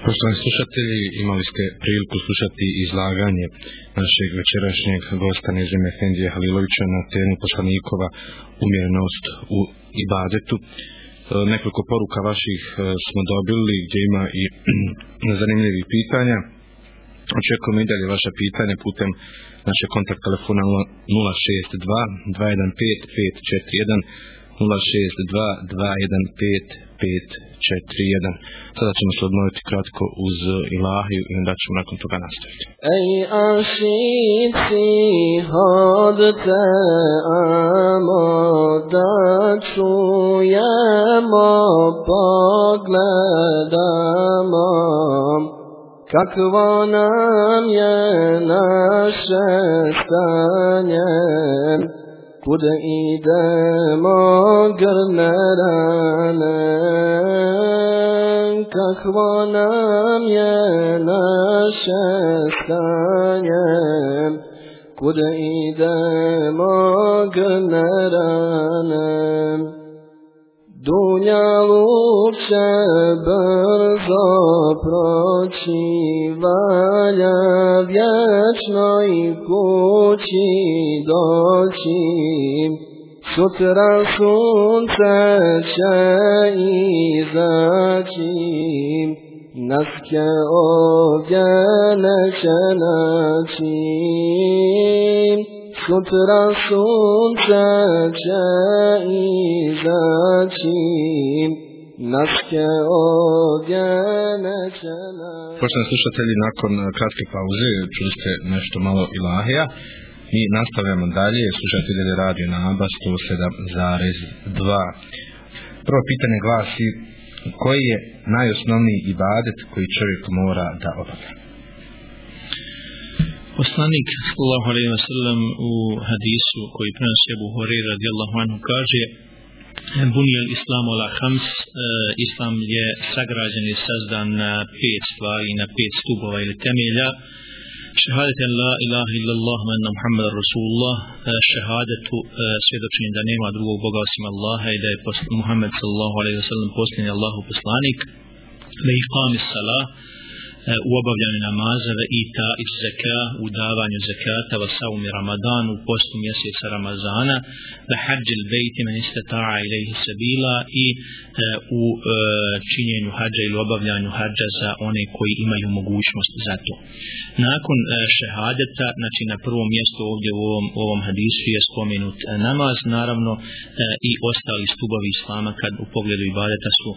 Poštovani slušatelji, imali ste priliku slušati izlaganje našeg večerašnjeg gosta Nezime Efendije Halilovića na temu poslanikova umjerenost u ibadetu. E, nekoliko poruka vaših e, smo dobili gdje ima i zanimljivi pitanja. Očekujemo i dalje vaše pitanje putem naše kontakt telefona 062 215 541 062 215 541 Sada ćemo se odmoriti kratko uz e, Ilahiju i onda ćemo nakon toga nastaviti. Ej ašici hodite amo da čujemo pogledamo kakvo nam je naše stanje خود ایده ما گر نرانم خوانم یه نشستنیم. خود ایده ما گر نرانم Dunja luče brzo proći, valja vječnoj kući doći. Sutra sunce će izaći, nas će ovdje neće naći. Sutra sunce će izaći, nas će naći. Poštovani slušatelji, nakon kratke pauze čuli ste nešto malo ilahija. Mi nastavljamo dalje, slušatelji dalje radio na ABA 107.2. Prvo pitanje glasi, koji je najosnovniji ibadet koji čovjek mora da obavlja? Poslanik sallallahu alejhi ve sellem u hadisu koji prenosi Abu Hurajra radijallahu anhu kaže Bunijel Islam ala hams, e, Islam je sagrađen i sazdan na pet stvari, na pet stubova ili temelja. Šehadet en la ilaha illallah manna Muhammed Rasulullah, uh, šehadetu e, svjedočenje da nema drugog Boga osim Allaha i da je Muhammed sallallahu alaihi wa sallam posljednji Allahu poslanik. Le iqami salah, E, u obavljanju namaza ve ta i zeka u davanju zekata va saumi ramadan u postu mjeseca ramazana ve hađil bejti men istata'a ilaihi sabila i e, u e, činjenju hađa ili obavljanju hađa za one koji imaju mogućnost za to. Nakon šehadeta, znači na prvom mjestu ovdje u ovom, u ovom hadisu je spomenut namaz, naravno i ostali stubovi islama kad u pogledu ibadeta su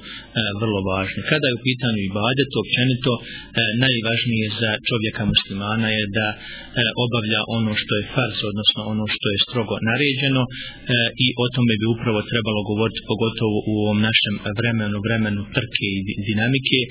vrlo važni. Kada je u pitanju ibadet, općenito E, najvažnije za čovjeka muslimana je da e, obavlja ono što je farz, odnosno ono što je strogo naređeno e, i o tome bi upravo trebalo govoriti pogotovo u ovom našem vremenu, vremenu trke i dinamike, e,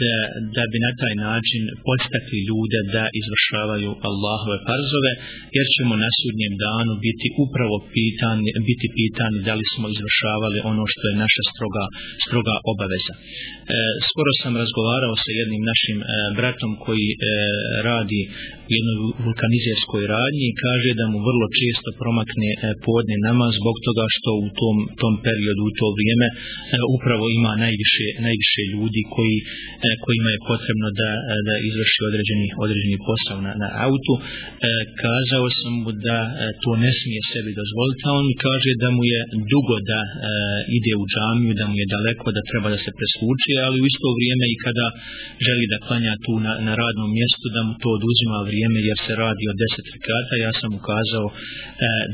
da, da bi na taj način postakli ljude da izvršavaju Allahove farzove, jer ćemo na sudnjem danu biti upravo pitani, biti pitani da li smo izvršavali ono što je naša stroga, stroga obaveza. E, skoro sam razgovarao sa jednim našim e, bratom koji e, radi u jednoj vulkanizerskoj radnji i kaže da mu vrlo često promakne e, podne namaz zbog toga što u tom, tom periodu, u to vrijeme e, upravo ima najviše, najviše ljudi koji, e, kojima je potrebno da, e, da izvrši određeni, određeni posao na, na autu. E, kazao sam mu da e, to ne smije sebi dozvoliti, a on mi kaže da mu je dugo da e, ide u džamiju, da mu je daleko, da treba da se presvuče, ali u isto vrijeme i kada želi da klanja tu na, na radnom mjestu, da mu to oduzima vrijeme jer se radi o deset rekata. Ja sam ukazao e,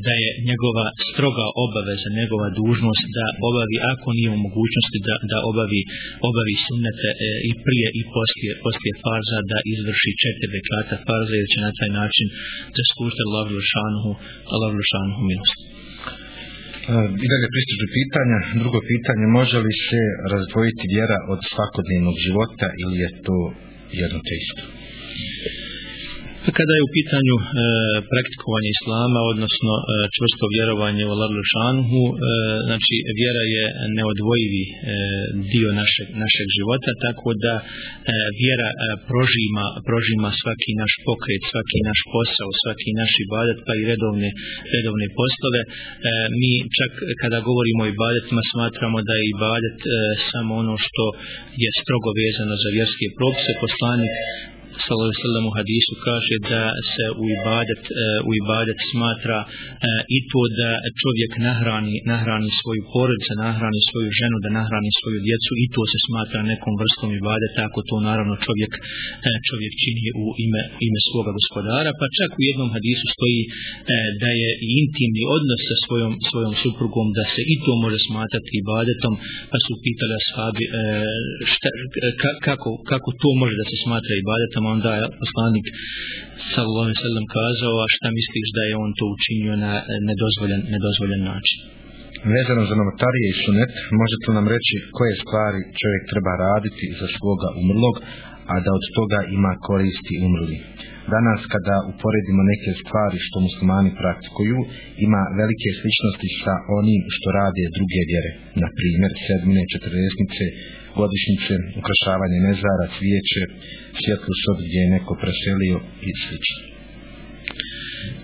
da je njegova stroga obaveza, njegova dužnost da obavi, ako nije u mogućnosti da, da obavi, obavi sunnete e, i prije i poslije, poslije farza, da izvrši četiri rekata farza jer će na taj način zaskušati Allah Lušanuhu, Allah Lušanuhu milost. E, I dalje pristižu pitanja. Drugo pitanje, može li se razdvojiti vjera od svakodnevnog života ili je to jedno te isto? Kada je u pitanju e, praktikovanje islama, odnosno e, čvrsto vjerovanje u Allah Šanhu, e, znači vjera je neodvojivi e, dio našeg, našeg života, tako da e, vjera e, prožima, prožima svaki naš pokret, svaki naš posao, svaki naš ibadet, pa i redovne, redovne poslove. E, mi čak kada govorimo o ibadetima smatramo da je ibadet e, samo ono što je strogo vezano za vjerske propise. Poslanik sallallahu alejhi ve sellem u hadisu kaže da se u ibadet e, u ibadet smatra e, i to da čovjek nahrani nahrani svoju porodicu, nahrani svoju ženu, da nahrani svoju djecu i to se smatra nekom vrstom ibadeta ako to naravno čovjek e, čovjek čini u ime ime svoga gospodara, pa čak u jednom hadisu stoji da je i intimni odnos sa svojom svojom suprugom da se i to može smatrati ibadetom, pa su pitali ashabi šta, kako kako to može da se smatra ibadetom, onda je poslanik sallallahu alejhi ve sellem kazao a šta misliš da je on to učinio na eh, nedozvoljen nedozvoljen način Vezano za novotarije i sunet, možete nam reći koje stvari čovjek treba raditi za svoga umrlog, a da od toga ima koristi umrli. Danas kada uporedimo neke stvari što muslimani praktikuju, ima velike sličnosti sa onim što rade druge vjere. Na primjer, sedmine, četrdesetnice, godišnjice, ukrašavanje mezara, cvijeće, svjetlu sob gdje je neko preselio i sl.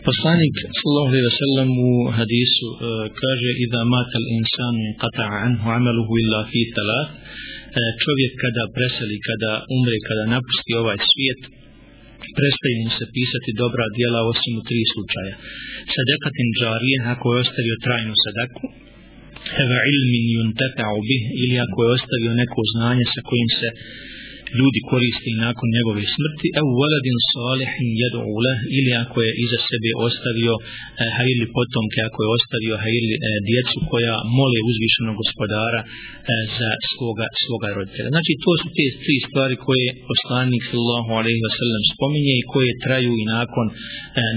Poslanik sallallahu alejhi ve sellem u hadisu uh, kaže iza matal insanu qata'a anhu 'amaluhu illa fi thalath uh, e, čovjek kada preseli kada umre kada napusti ovaj svijet prestaje mu se pisati dobra djela osim u tri slučaja sadakatin džarije ako je ostavio trajnu sadaku eva ilmin yuntafa'u bih ili ako je ostavio neko znanje sa kojim se ljudi koriste nakon njegove smrti au veledin salihin yad'u lah ili ako je iza sebe ostavio e, hajli potomke ako je ostavio hajli e, djecu koja mole uzvišenog gospodara e, za svoga svoga roditelja. Znači to su te tri stvari koje poslanik sallallahu alejhi ve spominje i koje traju i nakon e,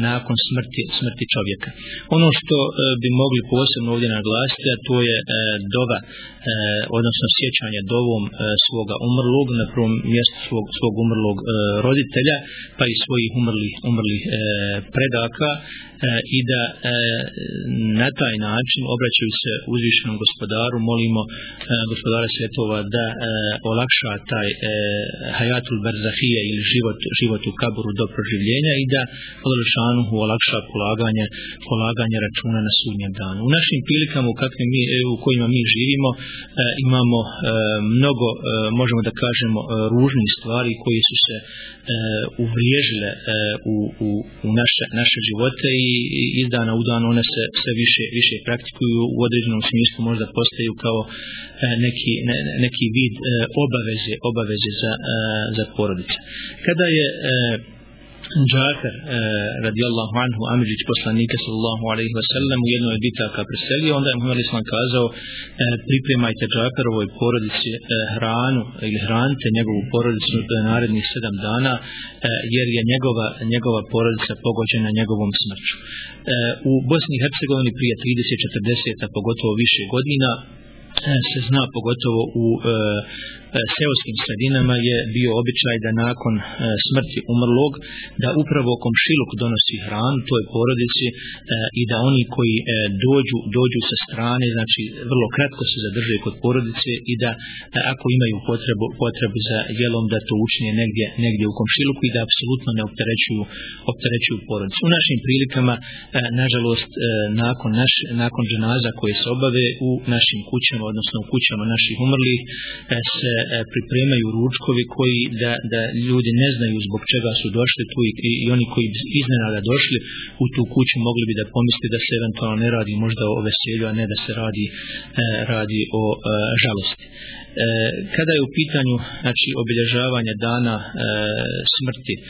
nakon smrti smrti čovjeka. Ono što e, bi mogli posebno ovdje naglasiti a to je e, dova e, odnosno sjećanje dovom e, svoga umrlog na prvom mjestu svog, svog umrlog e, roditelja pa i svojih umrlih, umrlih e, predaka E, i da e, na taj način obraćaju se uzvišenom gospodaru molimo e, gospodara svjetova da e, olakša taj e, hajatul barzahije ili život, život u kaburu do proživljenja i da Alešanuhu olakša polaganje, polaganje računa na sudnjem danu. U našim prilikama u, mi, e, u kojima mi živimo e, imamo e, mnogo, e, možemo da kažemo, e, ružnih stvari koje su se e, E, uvriježile e, u, u, u naše, naše živote i, i iz dana u dan one se sve više, više praktikuju u određenom smislu možda postaju kao e, neki, ne, neki vid e, obaveze, obaveze za, e, za porodice. Kada je e, e, Džafer radijallahu anhu Amidžić poslanika sallallahu alaihi wa sallam u jednoj bitaka preselio, onda je Muhammed Islam kazao e, pripremajte Džaferovoj porodici e, hranu ili hranite njegovu porodicu eh, narednih sedam dana e, jer je njegova, njegova porodica pogođena njegovom smrću. e, u Bosni i Hercegovini prije 30-40 pogotovo više godina e, se zna pogotovo u E, E, seoskim sredinama je bio običaj da nakon e, smrti umrlog da upravo komšiluk donosi hranu toj porodici e, i da oni koji dođu dođu sa strane znači vrlo kratko se zadrže kod porodice i da ako imaju potrebu potrebu za jelom da to učine negdje negdje u komšiluku i da apsolutno ne opterećuju opterećuju porodicu. U našim prilikama nažalost nakon naš nakon dženaza koje se obave u našim kućama odnosno u kućama naših umrlih se E, e, pripremaju ručkovi koji da, da ljudi ne znaju zbog čega su došli tu i, i oni koji iznenada došli u tu kuću mogli bi da pomisli da se eventualno ne radi možda o veselju a ne da se radi e, radi o žalosti. E, kada je u pitanju znači obilježavanje dana e, smrti e,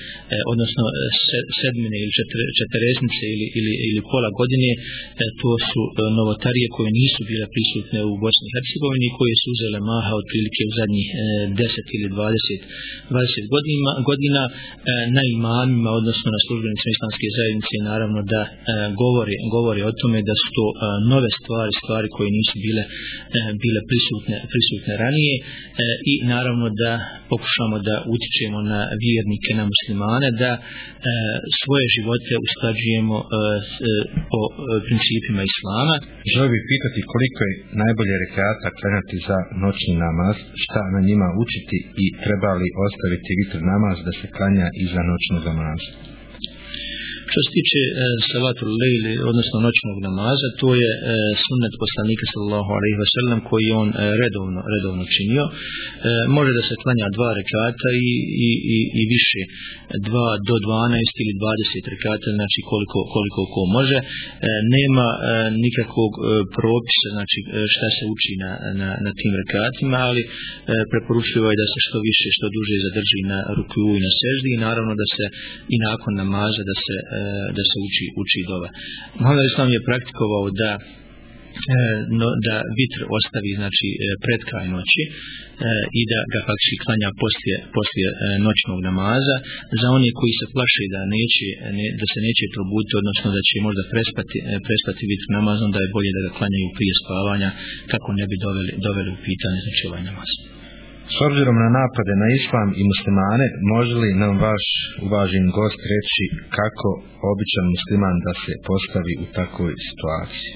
odnosno e, se, sedmine ili četiresnice ili, ili, ili pola godine e, to su e, novotarije koje nisu bile prisutne u Bosni i Hercegovini koje su uzele maha otprilike u zadnjih e, 10 ili 20, 20 godina, godina e, na imamima odnosno na službenicima islamske zajednice naravno da e, govori, govori o tome da su to e, nove stvari stvari koje nisu bile e, bile prisutne, prisutne ranije e, i naravno da pokušamo da utičemo na vjernike, na muslimane, da e, svoje živote usklađujemo e, s, e, po e, principima islama. Želio bih pitati koliko je najbolje rekata klanjati za noćni namaz, šta na njima učiti i treba li ostaviti vitr namaz da se klanja i za noćnog namaza. Što se tiče e, salatul lejli, odnosno noćnog namaza, to je e, sunnet poslanika sallallahu alaihi ve sellem koji on e, redovno, redovno činio. E, može da se klanja dva rekata i, i, i, i više, dva do 12 ili 20 rekata, znači koliko, koliko ko može. E, nema e, nikakvog e, propisa, znači e, šta se uči na, na, na tim rekatima, ali e, preporučljivo ovaj je da se što više, što duže zadrži na ruku i na seždi i naravno da se i nakon namaza da se e, E, da se uči uči dova. Muhammed Islam je praktikovao da e, no, da vitr ostavi znači e, pred kraj noći e, i da ga faktički klanja poslije, poslije noćnog namaza za one koji se plaše da neće ne, da se neće probuditi odnosno da će možda prespati, prespati vitr namazom da je bolje da ga klanjaju prije spavanja kako ne bi doveli, doveli u pitanje znači ovaj namaz. S obzirom na napade na islam i muslimane, može li nam vaš uvažen gost reći kako običan musliman da se postavi u takvoj situaciji?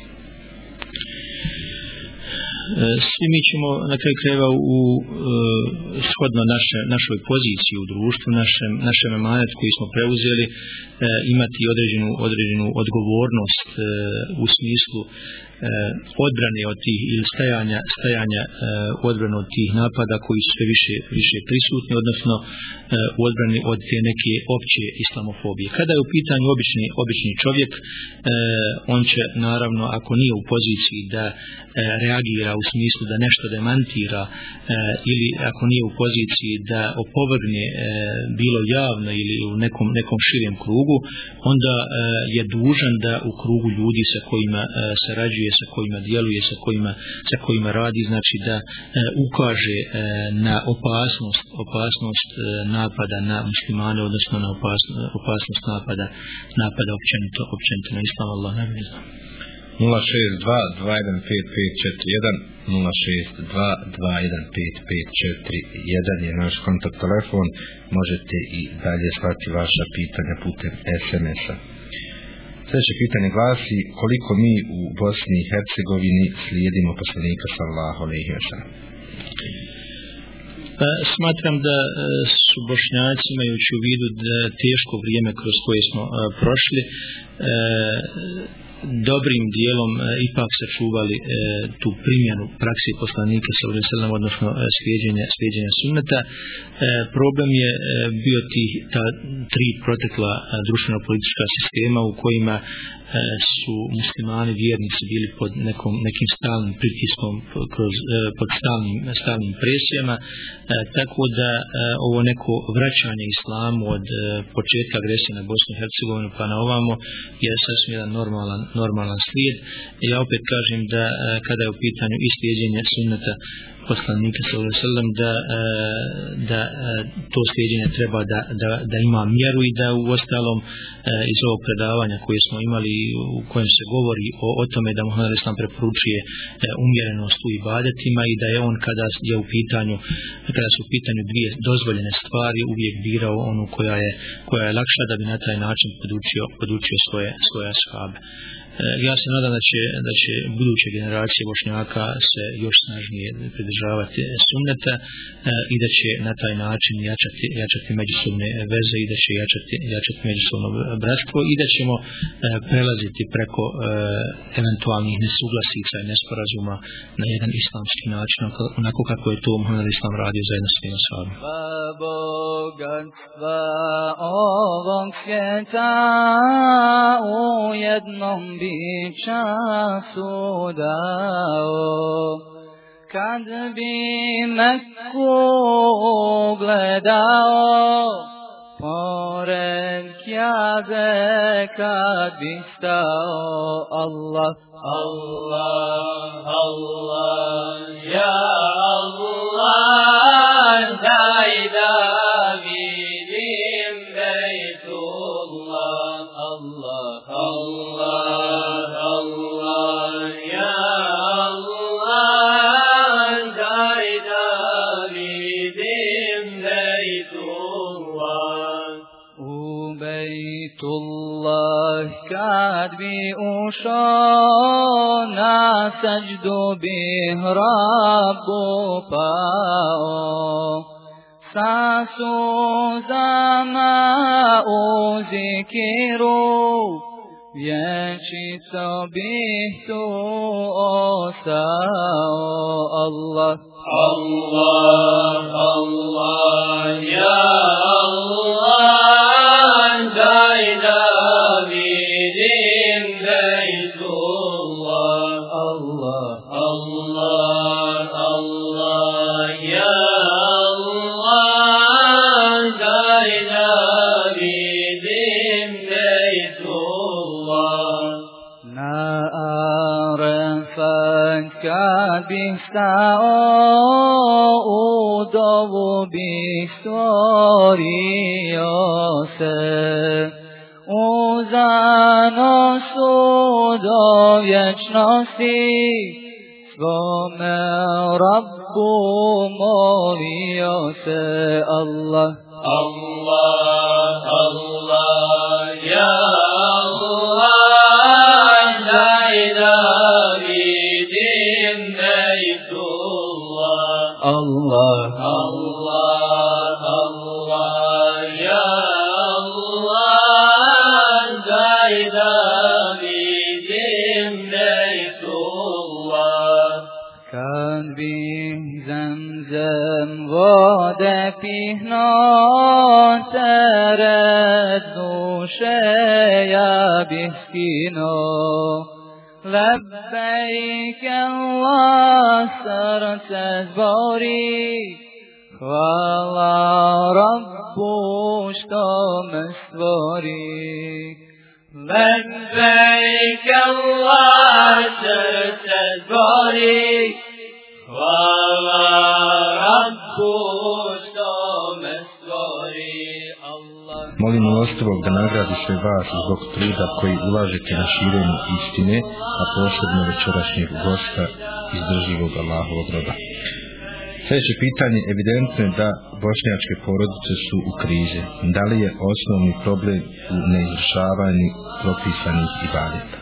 E, svi mi ćemo na kraju kreva u e, shodno naše, našoj poziciji u društvu, našem, našem emanet koji smo preuzeli, e, imati određenu, određenu odgovornost e, u smislu E, odbrane od tih ili stajanja, stajanja e, odbrane od tih napada koji su sve više, više prisutni, odnosno E, u odbrani od te neke opće islamofobije. Kada je u pitanju obični, obični čovjek, e, on će naravno, ako nije u poziciji da e, reagira u smislu da nešto demantira e, ili ako nije u poziciji da opovrgne e, bilo javno ili u nekom, nekom širem krugu, onda e, je dužan da u krugu ljudi sa kojima e, sarađuje, sa kojima djeluje, sa kojima, sa kojima radi, znači da e, ukaže e, na opasnost, opasnost e, napada na muslimane, odnosno na opasnost, opasnost napada, napada općenito, općenito na islam, Allah ne zna. 062-215-541 je naš kontakt telefon. Možete i dalje slati vaša pitanja putem SMS-a sljedeće pitanje glasi koliko mi u Bosni i Hercegovini slijedimo poslanika sallahu alaihi wa sallam smatram da e, su bošnjaci imajući u vidu da teško vrijeme kroz koje smo a, prošli e, dobrim dijelom e, ipak sačuvali e, tu primjenu praksi poslanika sallallahu alejhi ve sellem odnosno e, slijedeње slijedeње sunneta e, problem je e, bio ti ta tri protekla e, društveno politička sistema u kojima e, E, su muslimani vjernici bili pod nekom nekim stalnim pritiskom kroz e, pod stalnim stalnim presijama e, tako da e, ovo neko vraćanje islamu od e, početka agresije na Bosnu i Hercegovinu pa na ovamo je sasvim jedan normalan normalan slijed. Ja opet kažem da e, kada je u pitanju istijeđenje sunneta poslanika sallallahu alejhi da e, da e, to slijedeње treba da, da, da ima mjeru i da u ostalom e, iz ovog predavanja koje smo imali u kojem se govori o, o tome da Muhammed Islam preporučuje umjerenost u ibadetima i da je on kada je u pitanju kada su u pitanju dvije dozvoljene stvari uvijek birao onu koja je koja je lakša da bi na taj način podučio podučio svoje svoje ashabe E, ja se nadam da će, da će buduće generacije bošnjaka se još snažnije pridržavati sunneta e, i da će na taj način jačati, jačati međusobne veze i da će jačati, jačati međusobno bratstvo i da ćemo e, prelaziti preko eventualnih nesuglasica i nesporazuma na jedan islamski način onako kako je to Muhammed Islam radio zajedno s tim osobom. Bogatstva ovog svijeta u jednom bi času dao kad bi Meku gledao pored kjabe kad bi stao Allah Allah Allah ya Allah. Bi ušao na sađdu bih rabu pao sa suzama u zikiru vječito bih stao u dovu bih stvorio se u zanosu do vječnosti svome Molim da nagradi sve vas zbog truda koji ulažete na širenju istine, a posebno večerašnjeg gosta izdrživog Allahovog roda. Sljedeće pitanje, evidentno je da bošnjačke porodice su u krize. Da li je osnovni problem u neizvršavanju propisanih ibadeta?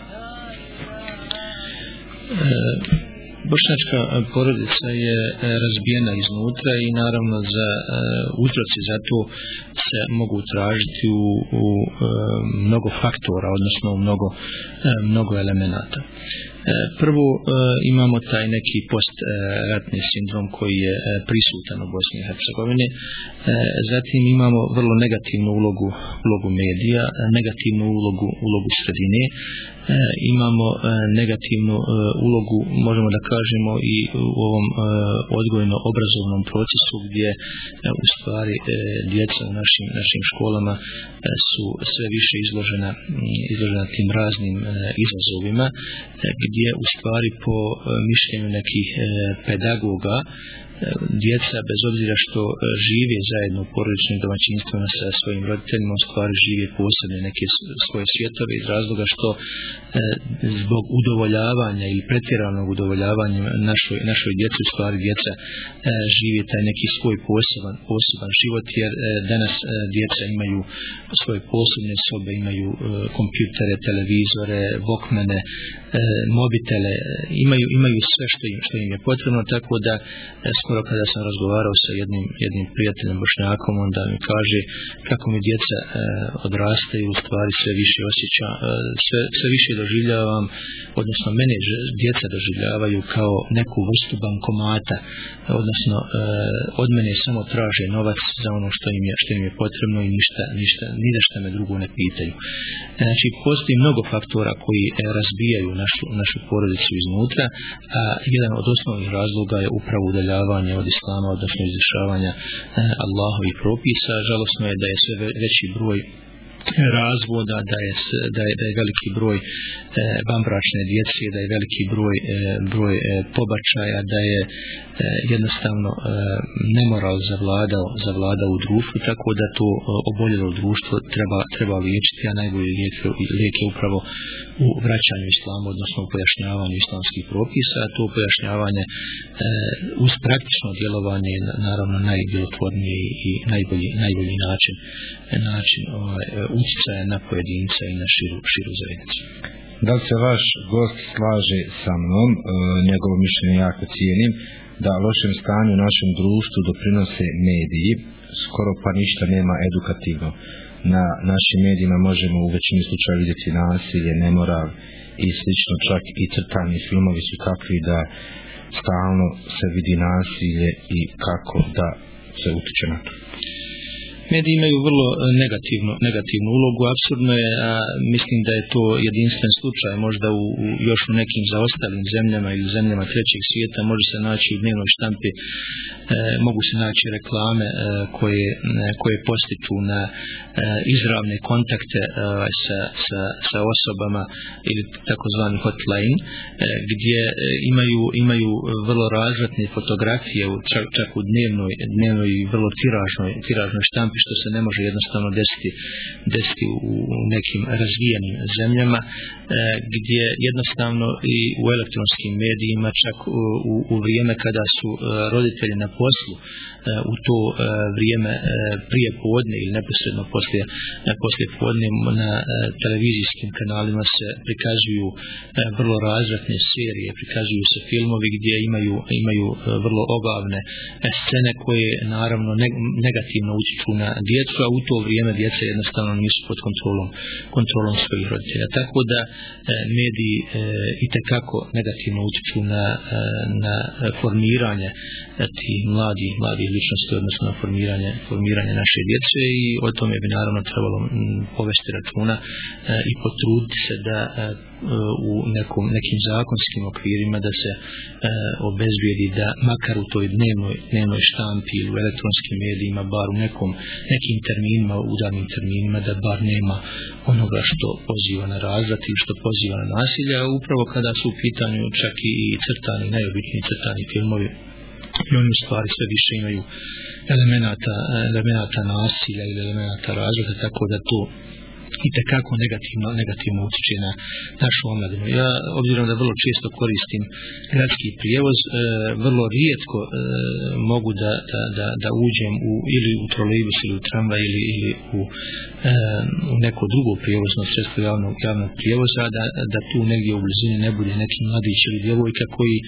E, Bošnjačka e, porodica je e, razbijena iznutra i naravno za e, uzroci za to se mogu tražiti u, u mnogo faktora, odnosno u mnogo, mnogo elemenata. Prvo imamo taj neki postratni sindrom koji je prisutan u Bosni i Hercegovini. Zatim imamo vrlo negativnu ulogu, ulogu medija, negativnu ulogu, ulogu sredine. E, imamo e, negativnu e, ulogu, možemo da kažemo i u ovom odgojno-obrazovnom procesu gdje u stvari djeca u našim, našim školama su sve više izložena, izložena tim raznim izazovima gdje u stvari po mišljenju nekih pedagoga djeca bez obzira što e, žive zajedno u porodičnim domaćinstvima sa svojim roditeljima u stvari žive posebne neke svoje svjetove iz razloga što e, zbog udovoljavanja ili pretjeranog udovoljavanja našoj, našoj djeci u stvari djeca e, žive taj neki svoj poseban, poseban život jer e, danas djeca imaju svoje posebne sobe, imaju kompjutere, televizore, vokmene, E, mobitele, e, imaju, imaju sve što im, što im je potrebno tako da e, skoro kada sam razgovarao sa jednim, jednim prijateljem bošnjakom, onda mi kaže kako mi djeca e, odrastaju, u stvari sve više osjeća, e, sve, sve više doživljavam, odnosno mene djeca doživljavaju kao neku vrstu bankomata, odnosno e, od mene samo traže novac za ono što im je, što im je potrebno i ništa, ništa, ni da šta me drugo ne pitaju. E, znači, postoji mnogo faktora koji e, razbijaju našu, našu porodicu iznutra, a jedan od osnovnih razloga je upravo udaljavanje od islama, odnosno izvršavanja eh, Allahovih propisa. Žalosno je da je sve veći broj razvoda, da je, da je, da je veliki broj e, bambračne djece, da je veliki broj, e, broj e, pobačaja, da je e, jednostavno e, nemoral zavladao, zavladao u društvu, tako da to e, oboljelo društvo treba, treba liječiti, a najbolji lijek, lijek je upravo u vraćanju islamu, odnosno u pojašnjavanju islamskih propisa, a to pojašnjavanje e, uz praktično djelovanje naravno najdjelotvorniji i najbolji, najbolji način, e, način ovaj, e, utjecaja na pojedinca i na širu, širu zajednicu. Da se vaš gost slaže sa mnom, e, njegovo mišljenje jako cijenim, da lošem stanju u našem društvu doprinose mediji, skoro pa ništa nema edukativno. Na našim medijima možemo u većini slučaja vidjeti nasilje, nemoral i slično, čak i crtani filmovi su takvi da stalno se vidi nasilje i kako da se utiče na to mediji imaju vrlo e, negativnu, negativnu ulogu. Absurdno je, a mislim da je to jedinstven slučaj, možda u, u još u nekim zaostalim zemljama ili zemljama trećeg svijeta može se naći u dnevnoj štampi, e, mogu se naći reklame e, koje, ne, koje postiču na e, izravne kontakte e, sa, sa, sa osobama ili takozvani hotline, e, gdje e, imaju, imaju vrlo razvratne fotografije u, čak, čak u dnevnoj, dnevnoj i vrlo tiražnoj, tiražnoj štampi što se ne može jednostavno desiti, desiti u nekim razvijenim zemljama e, gdje jednostavno i u elektronskim medijima čak u, u, u vrijeme kada su e, roditelji na poslu E, u to e, vrijeme e, prije podne ili neposredno poslije, poslije podne na televizijskim kanalima se prikazuju vrlo razvratne serije, prikazuju se filmovi gdje imaju, imaju vrlo obavne scene koje naravno negativno utječu na djecu, a u to vrijeme djeca jednostavno nisu pod kontrolom, kontrolom svojih roditelja. Tako da mediji i tekako negativno utječu na, na formiranje ti mladi, mladi ličnosti, odnosno formiranje, formiranje naše djece i o tome bi naravno trebalo povesti računa e, i potruditi se da e, u nekom, nekim zakonskim okvirima da se e, obezbijedi da makar u toj dnevnoj, dnevnoj štampi ili u elektronskim medijima, bar u nekom, nekim terminima, udarnim terminima, da bar nema onoga što poziva na razvrat i što poziva na nasilje, a upravo kada su u pitanju čak i crtani, najobitniji crtani filmovi, i oni u stvari sve više imaju elemenata, elemenata nasilja ili elemenata razvrata, tako da to i tekako negativno, negativno utječe na našu omladinu. Ja, obzirom da vrlo često koristim gradski prijevoz, e, vrlo rijetko e, mogu da, da, da, da uđem u, ili u trolejbus ili u tramvaj ili, ili u, e, u neko drugo prijevozno sredstvo javnog, javnog prijevoza, da, da tu negdje u blizini ne bude neki mladić ili djevojka koji e,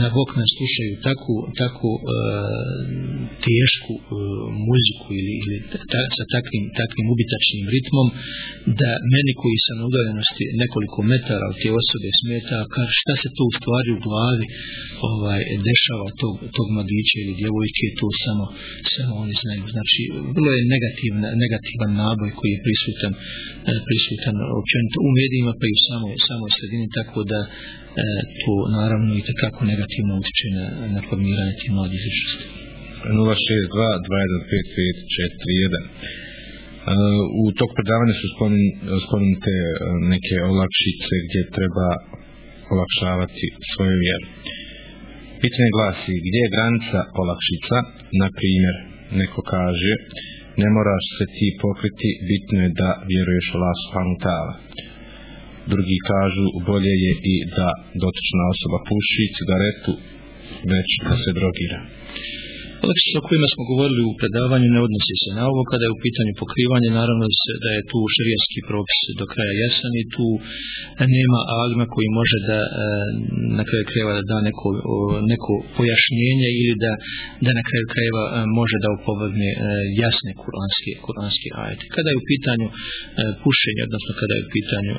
na Bokna slušaju takvu, takvu e, tešku e, muziku ili, ili ta, sa takvim, takvim ubitačnim ritmom da meni koji sam na udaljenosti nekoliko metara od te osobe smeta, kar šta se to u stvari u glavi ovaj, dešava tog, tog mladića ili djevojke, to samo, samo oni znaju. Znači, vrlo je negativna, negativan naboj koji je prisutan, e, prisutan općenito u medijima pa i u samoj, samoj sredini, tako da e, to naravno i takako negativno utječe na, na formiranje tih mladih ličnosti. 062 215 541 Eh, u tog predavanja su spomenute eh, neke olakšice gdje treba olakšavati svoju vjeru. Pitanje glasi, gdje je granica olakšica? Na primjer, neko kaže, ne moraš se ti pokriti, bitno je da vjeruješ Allah subhanahu ta'ala. Drugi kažu, bolje je i da dotična osoba puši cigaretu, već da se drogira. Olakšice o kojima smo govorili u predavanju ne odnosi se na ovo, kada je u pitanju pokrivanje, naravno da je tu širijanski propis do kraja jasan i tu e, nema agma koji može da e, na kraju krajeva da da neko, neko pojašnjenje ili da, da na kraju krajeva e, može da upovodne jasne kuranske, kuranske ajete. Kada je u pitanju pušenja, odnosno kada je u pitanju,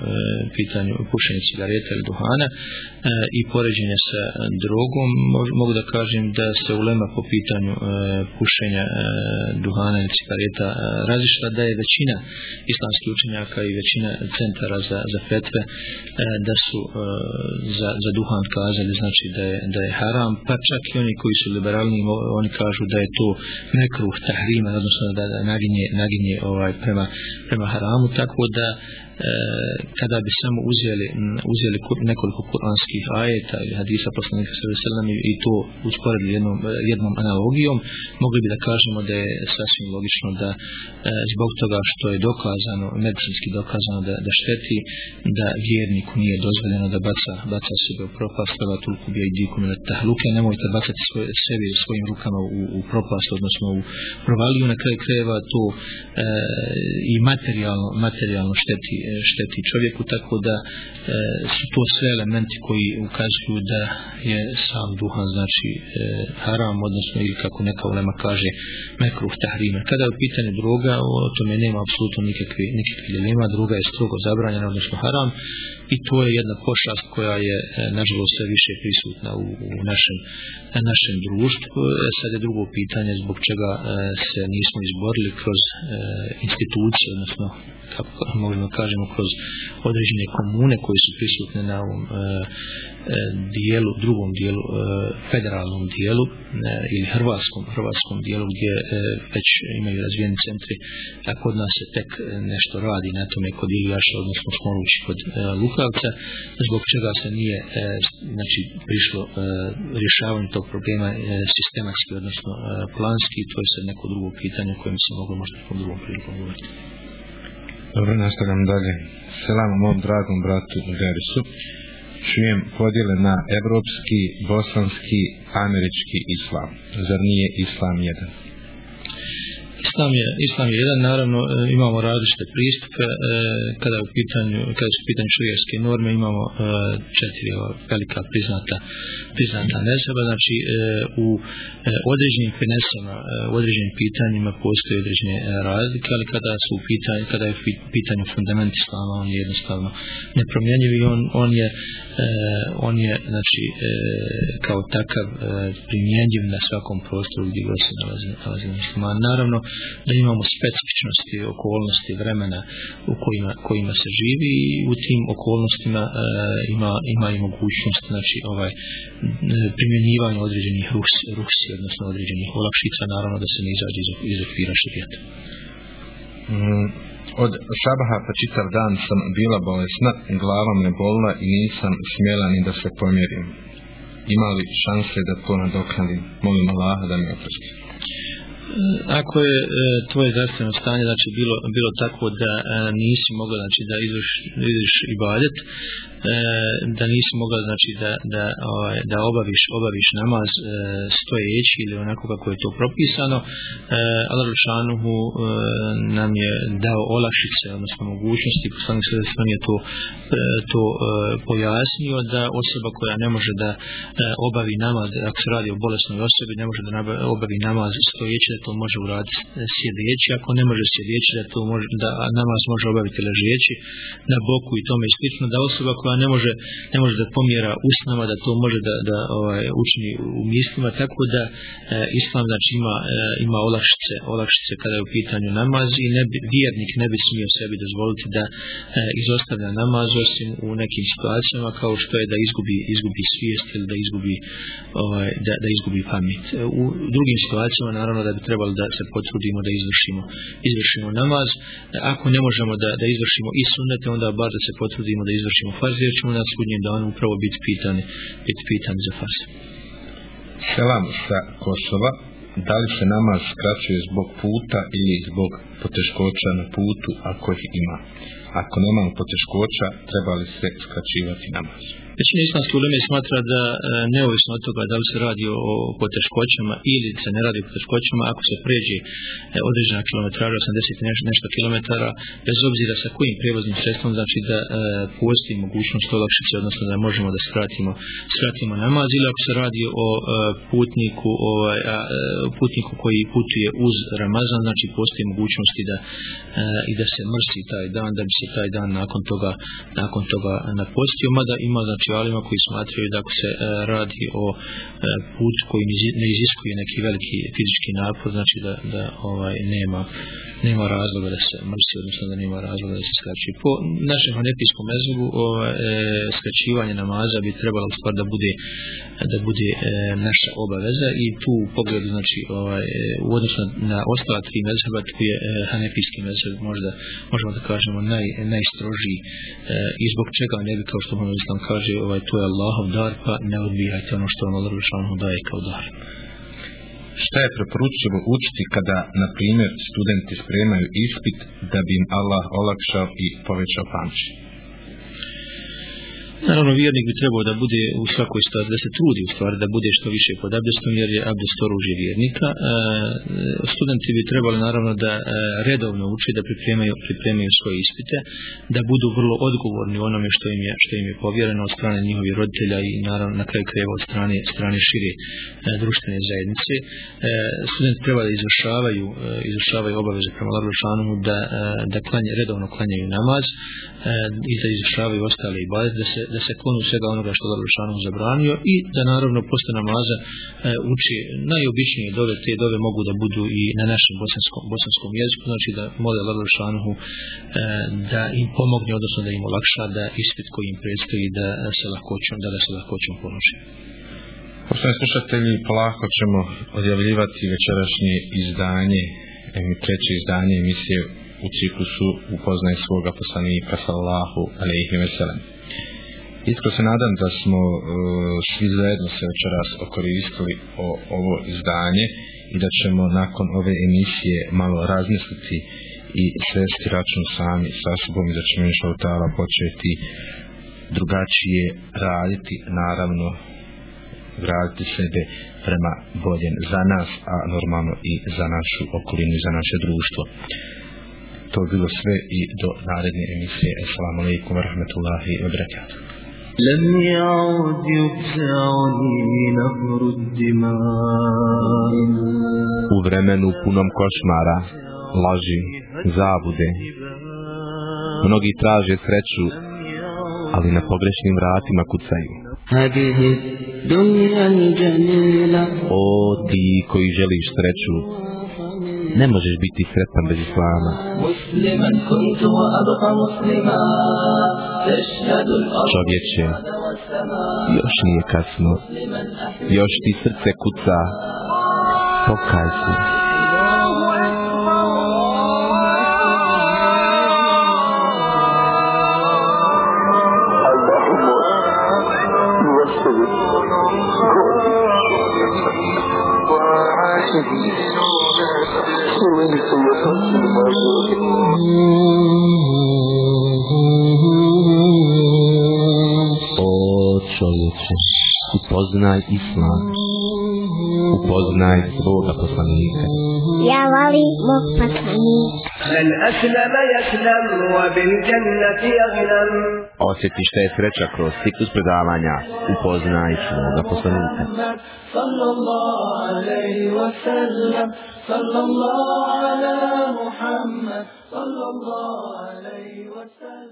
pitanju pušenja cigareta ili duhana i poređenja sa drogom, mogu da kažem da se ulema po pitanju pitanju e, pušenja e, duhana i cigareta e, razišla da je većina islamskih učenjaka i većina centara za, za fetve e, da su e, za, za duhan kazali znači da je, da je haram pa čak i oni koji su liberalni oni kažu da je to nekruh tahrima odnosno da, da naginje, naginje ovaj, prema, prema haramu tako da E, kada bi samo uzeli uzeli nekoliko kuranskih ajeta ili hadisa poslanika sallallahu alejhi i to usporedili jednom jednom analogijom mogli bi da kažemo da je sasvim logično da e, zbog toga što je dokazano medicinski dokazano da da šteti da vjerniku nije dozvoljeno da baca baca sebe u propast da tulku bi i na tahluke nemojte bacati svoje sebe svojim rukama u, u propast odnosno u provaliju. Na kraju krajeva to e, i materijalno materijalno šteti šteti čovjeku tako da e, su to sve elementi koji ukazuju da je sam duhan znači e, haram odnosno ili kako neka ulema kaže mekruh tahrima. kada je u pitanju droga o tome nema apsolutno nikakve, nikakve dilema droga je strogo zabranjena odnosno haram i to je jedna pošast koja je e, nažalost sve više prisutna u, u našem, na našem društvu. E, sad je drugo pitanje zbog čega se nismo izborili kroz institucije odnosno kako možemo kažemo kroz određene komune koji su prisutne na ovom E, dijelu, drugom dijelu, e, federalnom dijelu e, ili hrvatskom, hrvatskom dijelu gdje već imaju razvijeni centri, a kod nas se tek nešto radi na tome kod Ilijaša, odnosno Smorući kod Lukavca, zbog čega se nije znači, prišlo rješavanju tog problema sistematski, odnosno planski, to je sad neko drugo pitanje o kojem se mogu možda nekom drugom prilikom govoriti. Dobro, nastavljam dalje. Selam mom dragom bratu Gerisu čujem podjele na evropski, bosanski, američki islam. Zar nije islam jedan? Islam je, islam je jedan, naravno e, imamo različite pristupe, e, kada u pitanju, kada su u pitanju šurijerske norme, imamo e, četiri velika priznata, priznata nezaba, znači e, u e, određenim finesama, u određenim pitanjima postoje određene razlike, ali kada su u pitanju, kada je u pitanju fundament islama, on je jednostavno nepromjenjiv i on, on je E, on je znači e, kao takav e, primjenjiv na svakom prostoru gdje god se nalazi, nalazi musliman. Naravno, da imamo specifičnosti, okolnosti, vremena u kojima, kojima se živi i u tim okolnostima e, ima, ima i mogućnost znači, ovaj, primjenjivanje određenih rus, rus odnosno određenih olakšica, naravno da se ne izađe iz, iz okvira širijeta. Mm, od sabaha pa čitav dan sam bila bolesna, glavom me bolila i nisam smjela ni da se pomjerim. Imali šanse da to nadoknadim? Molim Allah da mi oprosti mm, ako je e, tvoje zdravstveno stanje znači bilo bilo tako da e, nisi mogla znači da izvrš izvrš ibadet e, E, da nisi mogla znači da da ovaj da obaviš obaviš namaz e, stojeći ili onako kako je to propisano e, Allah e, nam je dao olakšice odnosno mogućnosti poslanik sve je to e, to e, pojasnio da osoba koja ne može da e, obavi namaz ako se radi o bolesnoj osobi ne može da obavi namaz stojeći to može uraditi e, sjedeći, ako ne može sjedeći, da to može, da namaz može obaviti ležeći na boku i tome slično, da osoba koja ne može, ne može da pomjera usnama, da to može da, da ovaj, učini u mislima, tako da e, islam znači ima, e, ima olakšice, olakšice kada je u pitanju namaz i ne bi, vjernik ne bi smio sebi dozvoliti da e, izostavlja namaz osim u nekim situacijama kao što je da izgubi, izgubi svijest ili da izgubi, ovaj, da, da izgubi pamet. E, u drugim situacijama naravno da bi trebalo da se potrudimo da izvršimo izvršimo namaz e, ako ne možemo da, da izvršimo i sunnete onda bar da se potrudimo da izvršimo farz jer ćemo na sudnjem danu upravo biti pitani biti pitani za farz Selam sa Kosova, da li se namaz skraćuje zbog puta ili zbog poteškoća na putu ako ih ima? Ako nemamo poteškoća, treba li se skraćivati namaz? Većina islamske uleme smatra da e, neovisno od toga da li se radi o poteškoćama ili se ne radi o poteškoćama, ako se pređe e, određena kilometraža, 80 nešto, nešto kilometara, bez obzira sa kojim prijevoznim sredstvom, znači da e, postoji mogućnost olakšice, odnosno da možemo da skratimo, skratimo namaz, ili ako se radi o e, putniku, o, ovaj, a, e, putniku koji putuje uz Ramazan, znači postoji mogućnosti da e, i da se mrsi taj dan, da bi se taj dan nakon toga, nakon toga napostio, mada ima znači intelektualima koji smatraju da ako se e, radi o e, put koji ne iziskuje neki veliki fizički napor, znači da, da ovaj nema nema razloga da se mrsi, odnosno da nema razloga da se skraći. Po našem hanepijskom mezhebu ovaj, e, skraćivanje namaza bi trebalo u stvar da bude da bude e, naša obaveza i tu u pogledu znači ovaj e, u odnosu na ostala tri mezheba tu je e, hanefijski mezheb možda možemo da kažemo naj najstrožiji e, i zbog čega ne bi kao što Muhammed islam kaže ovaj to je Allahov dar pa ne odbijajte ono što on Allah dželle daje kao dar šta je preporučivo učiti kada, na primjer, studenti spremaju ispit da bi im Allah olakšao i povećao pamćenje? Naravno, vjernik bi trebao da bude u svakoj stvari, da se trudi u stvari, da bude što više pod abdestom, jer je abdest oružje vjernika. E, studenti bi trebali naravno da e, redovno uči, da pripremaju, pripremaju svoje ispite, da budu vrlo odgovorni u onome što im je, što im je povjereno od strane njihovih roditelja i naravno na kraju kreva od strane, strane šire e, društvene zajednice. E, studenti treba da izvršavaju, e, izvršavaju obaveze prema Larlošanu da, e, da klanje, redovno klanjaju namaz e, i da izvršavaju ostale i da se da se klonu svega onoga što Allah Žešanu zabranio i da naravno posle namaza e, uči najobičnije dove, te dove mogu da budu i na našem bosanskom, bosanskom jeziku, znači da mole Allah Žešanu e, da im pomogne, odnosno da im olakša da ispit koji im predstoji da se lahkoćom, da, da se lahkoćom položi. Poštovani slušatelji, polako ćemo odjavljivati večerašnje izdanje, treće izdanje emisije u ciklusu upoznaj svoga poslanika sallahu alaihi veselem. Iskro se nadam da smo e, svi zajedno se večeras okoristili o ovo izdanje i da ćemo nakon ove emisije malo razmisliti i svesti račun sami sa sobom i da ćemo inša utala početi drugačije raditi, naravno graditi sebe prema boljem za nas, a normalno i za našu okolinu i za naše društvo. To je bilo sve i do naredne emisije. Assalamu alaikum wa rahmatullahi wa barakatuh. لم يعد يفزعني نهر الدماء U vremenu punom košmara, laži, zabude, mnogi traže sreću, ali na pogrešnim vratima kucaju. O ti koji želiš sreću, ne možeš biti sretan bez islama. Čovječe, još nije kasno, još ti srce kuca, pokaj se. upoznaj islam, upoznaj svoga poslanika. Ja volim mog poslanika. من أسلم يسلم وبالجنة يغنم Osjeti šta je sreća kroz ciklus predavanja, upoznaj svoga poslanika. صلى الله عليه وسلم صلى الله على محمد صلى الله عليه وسلم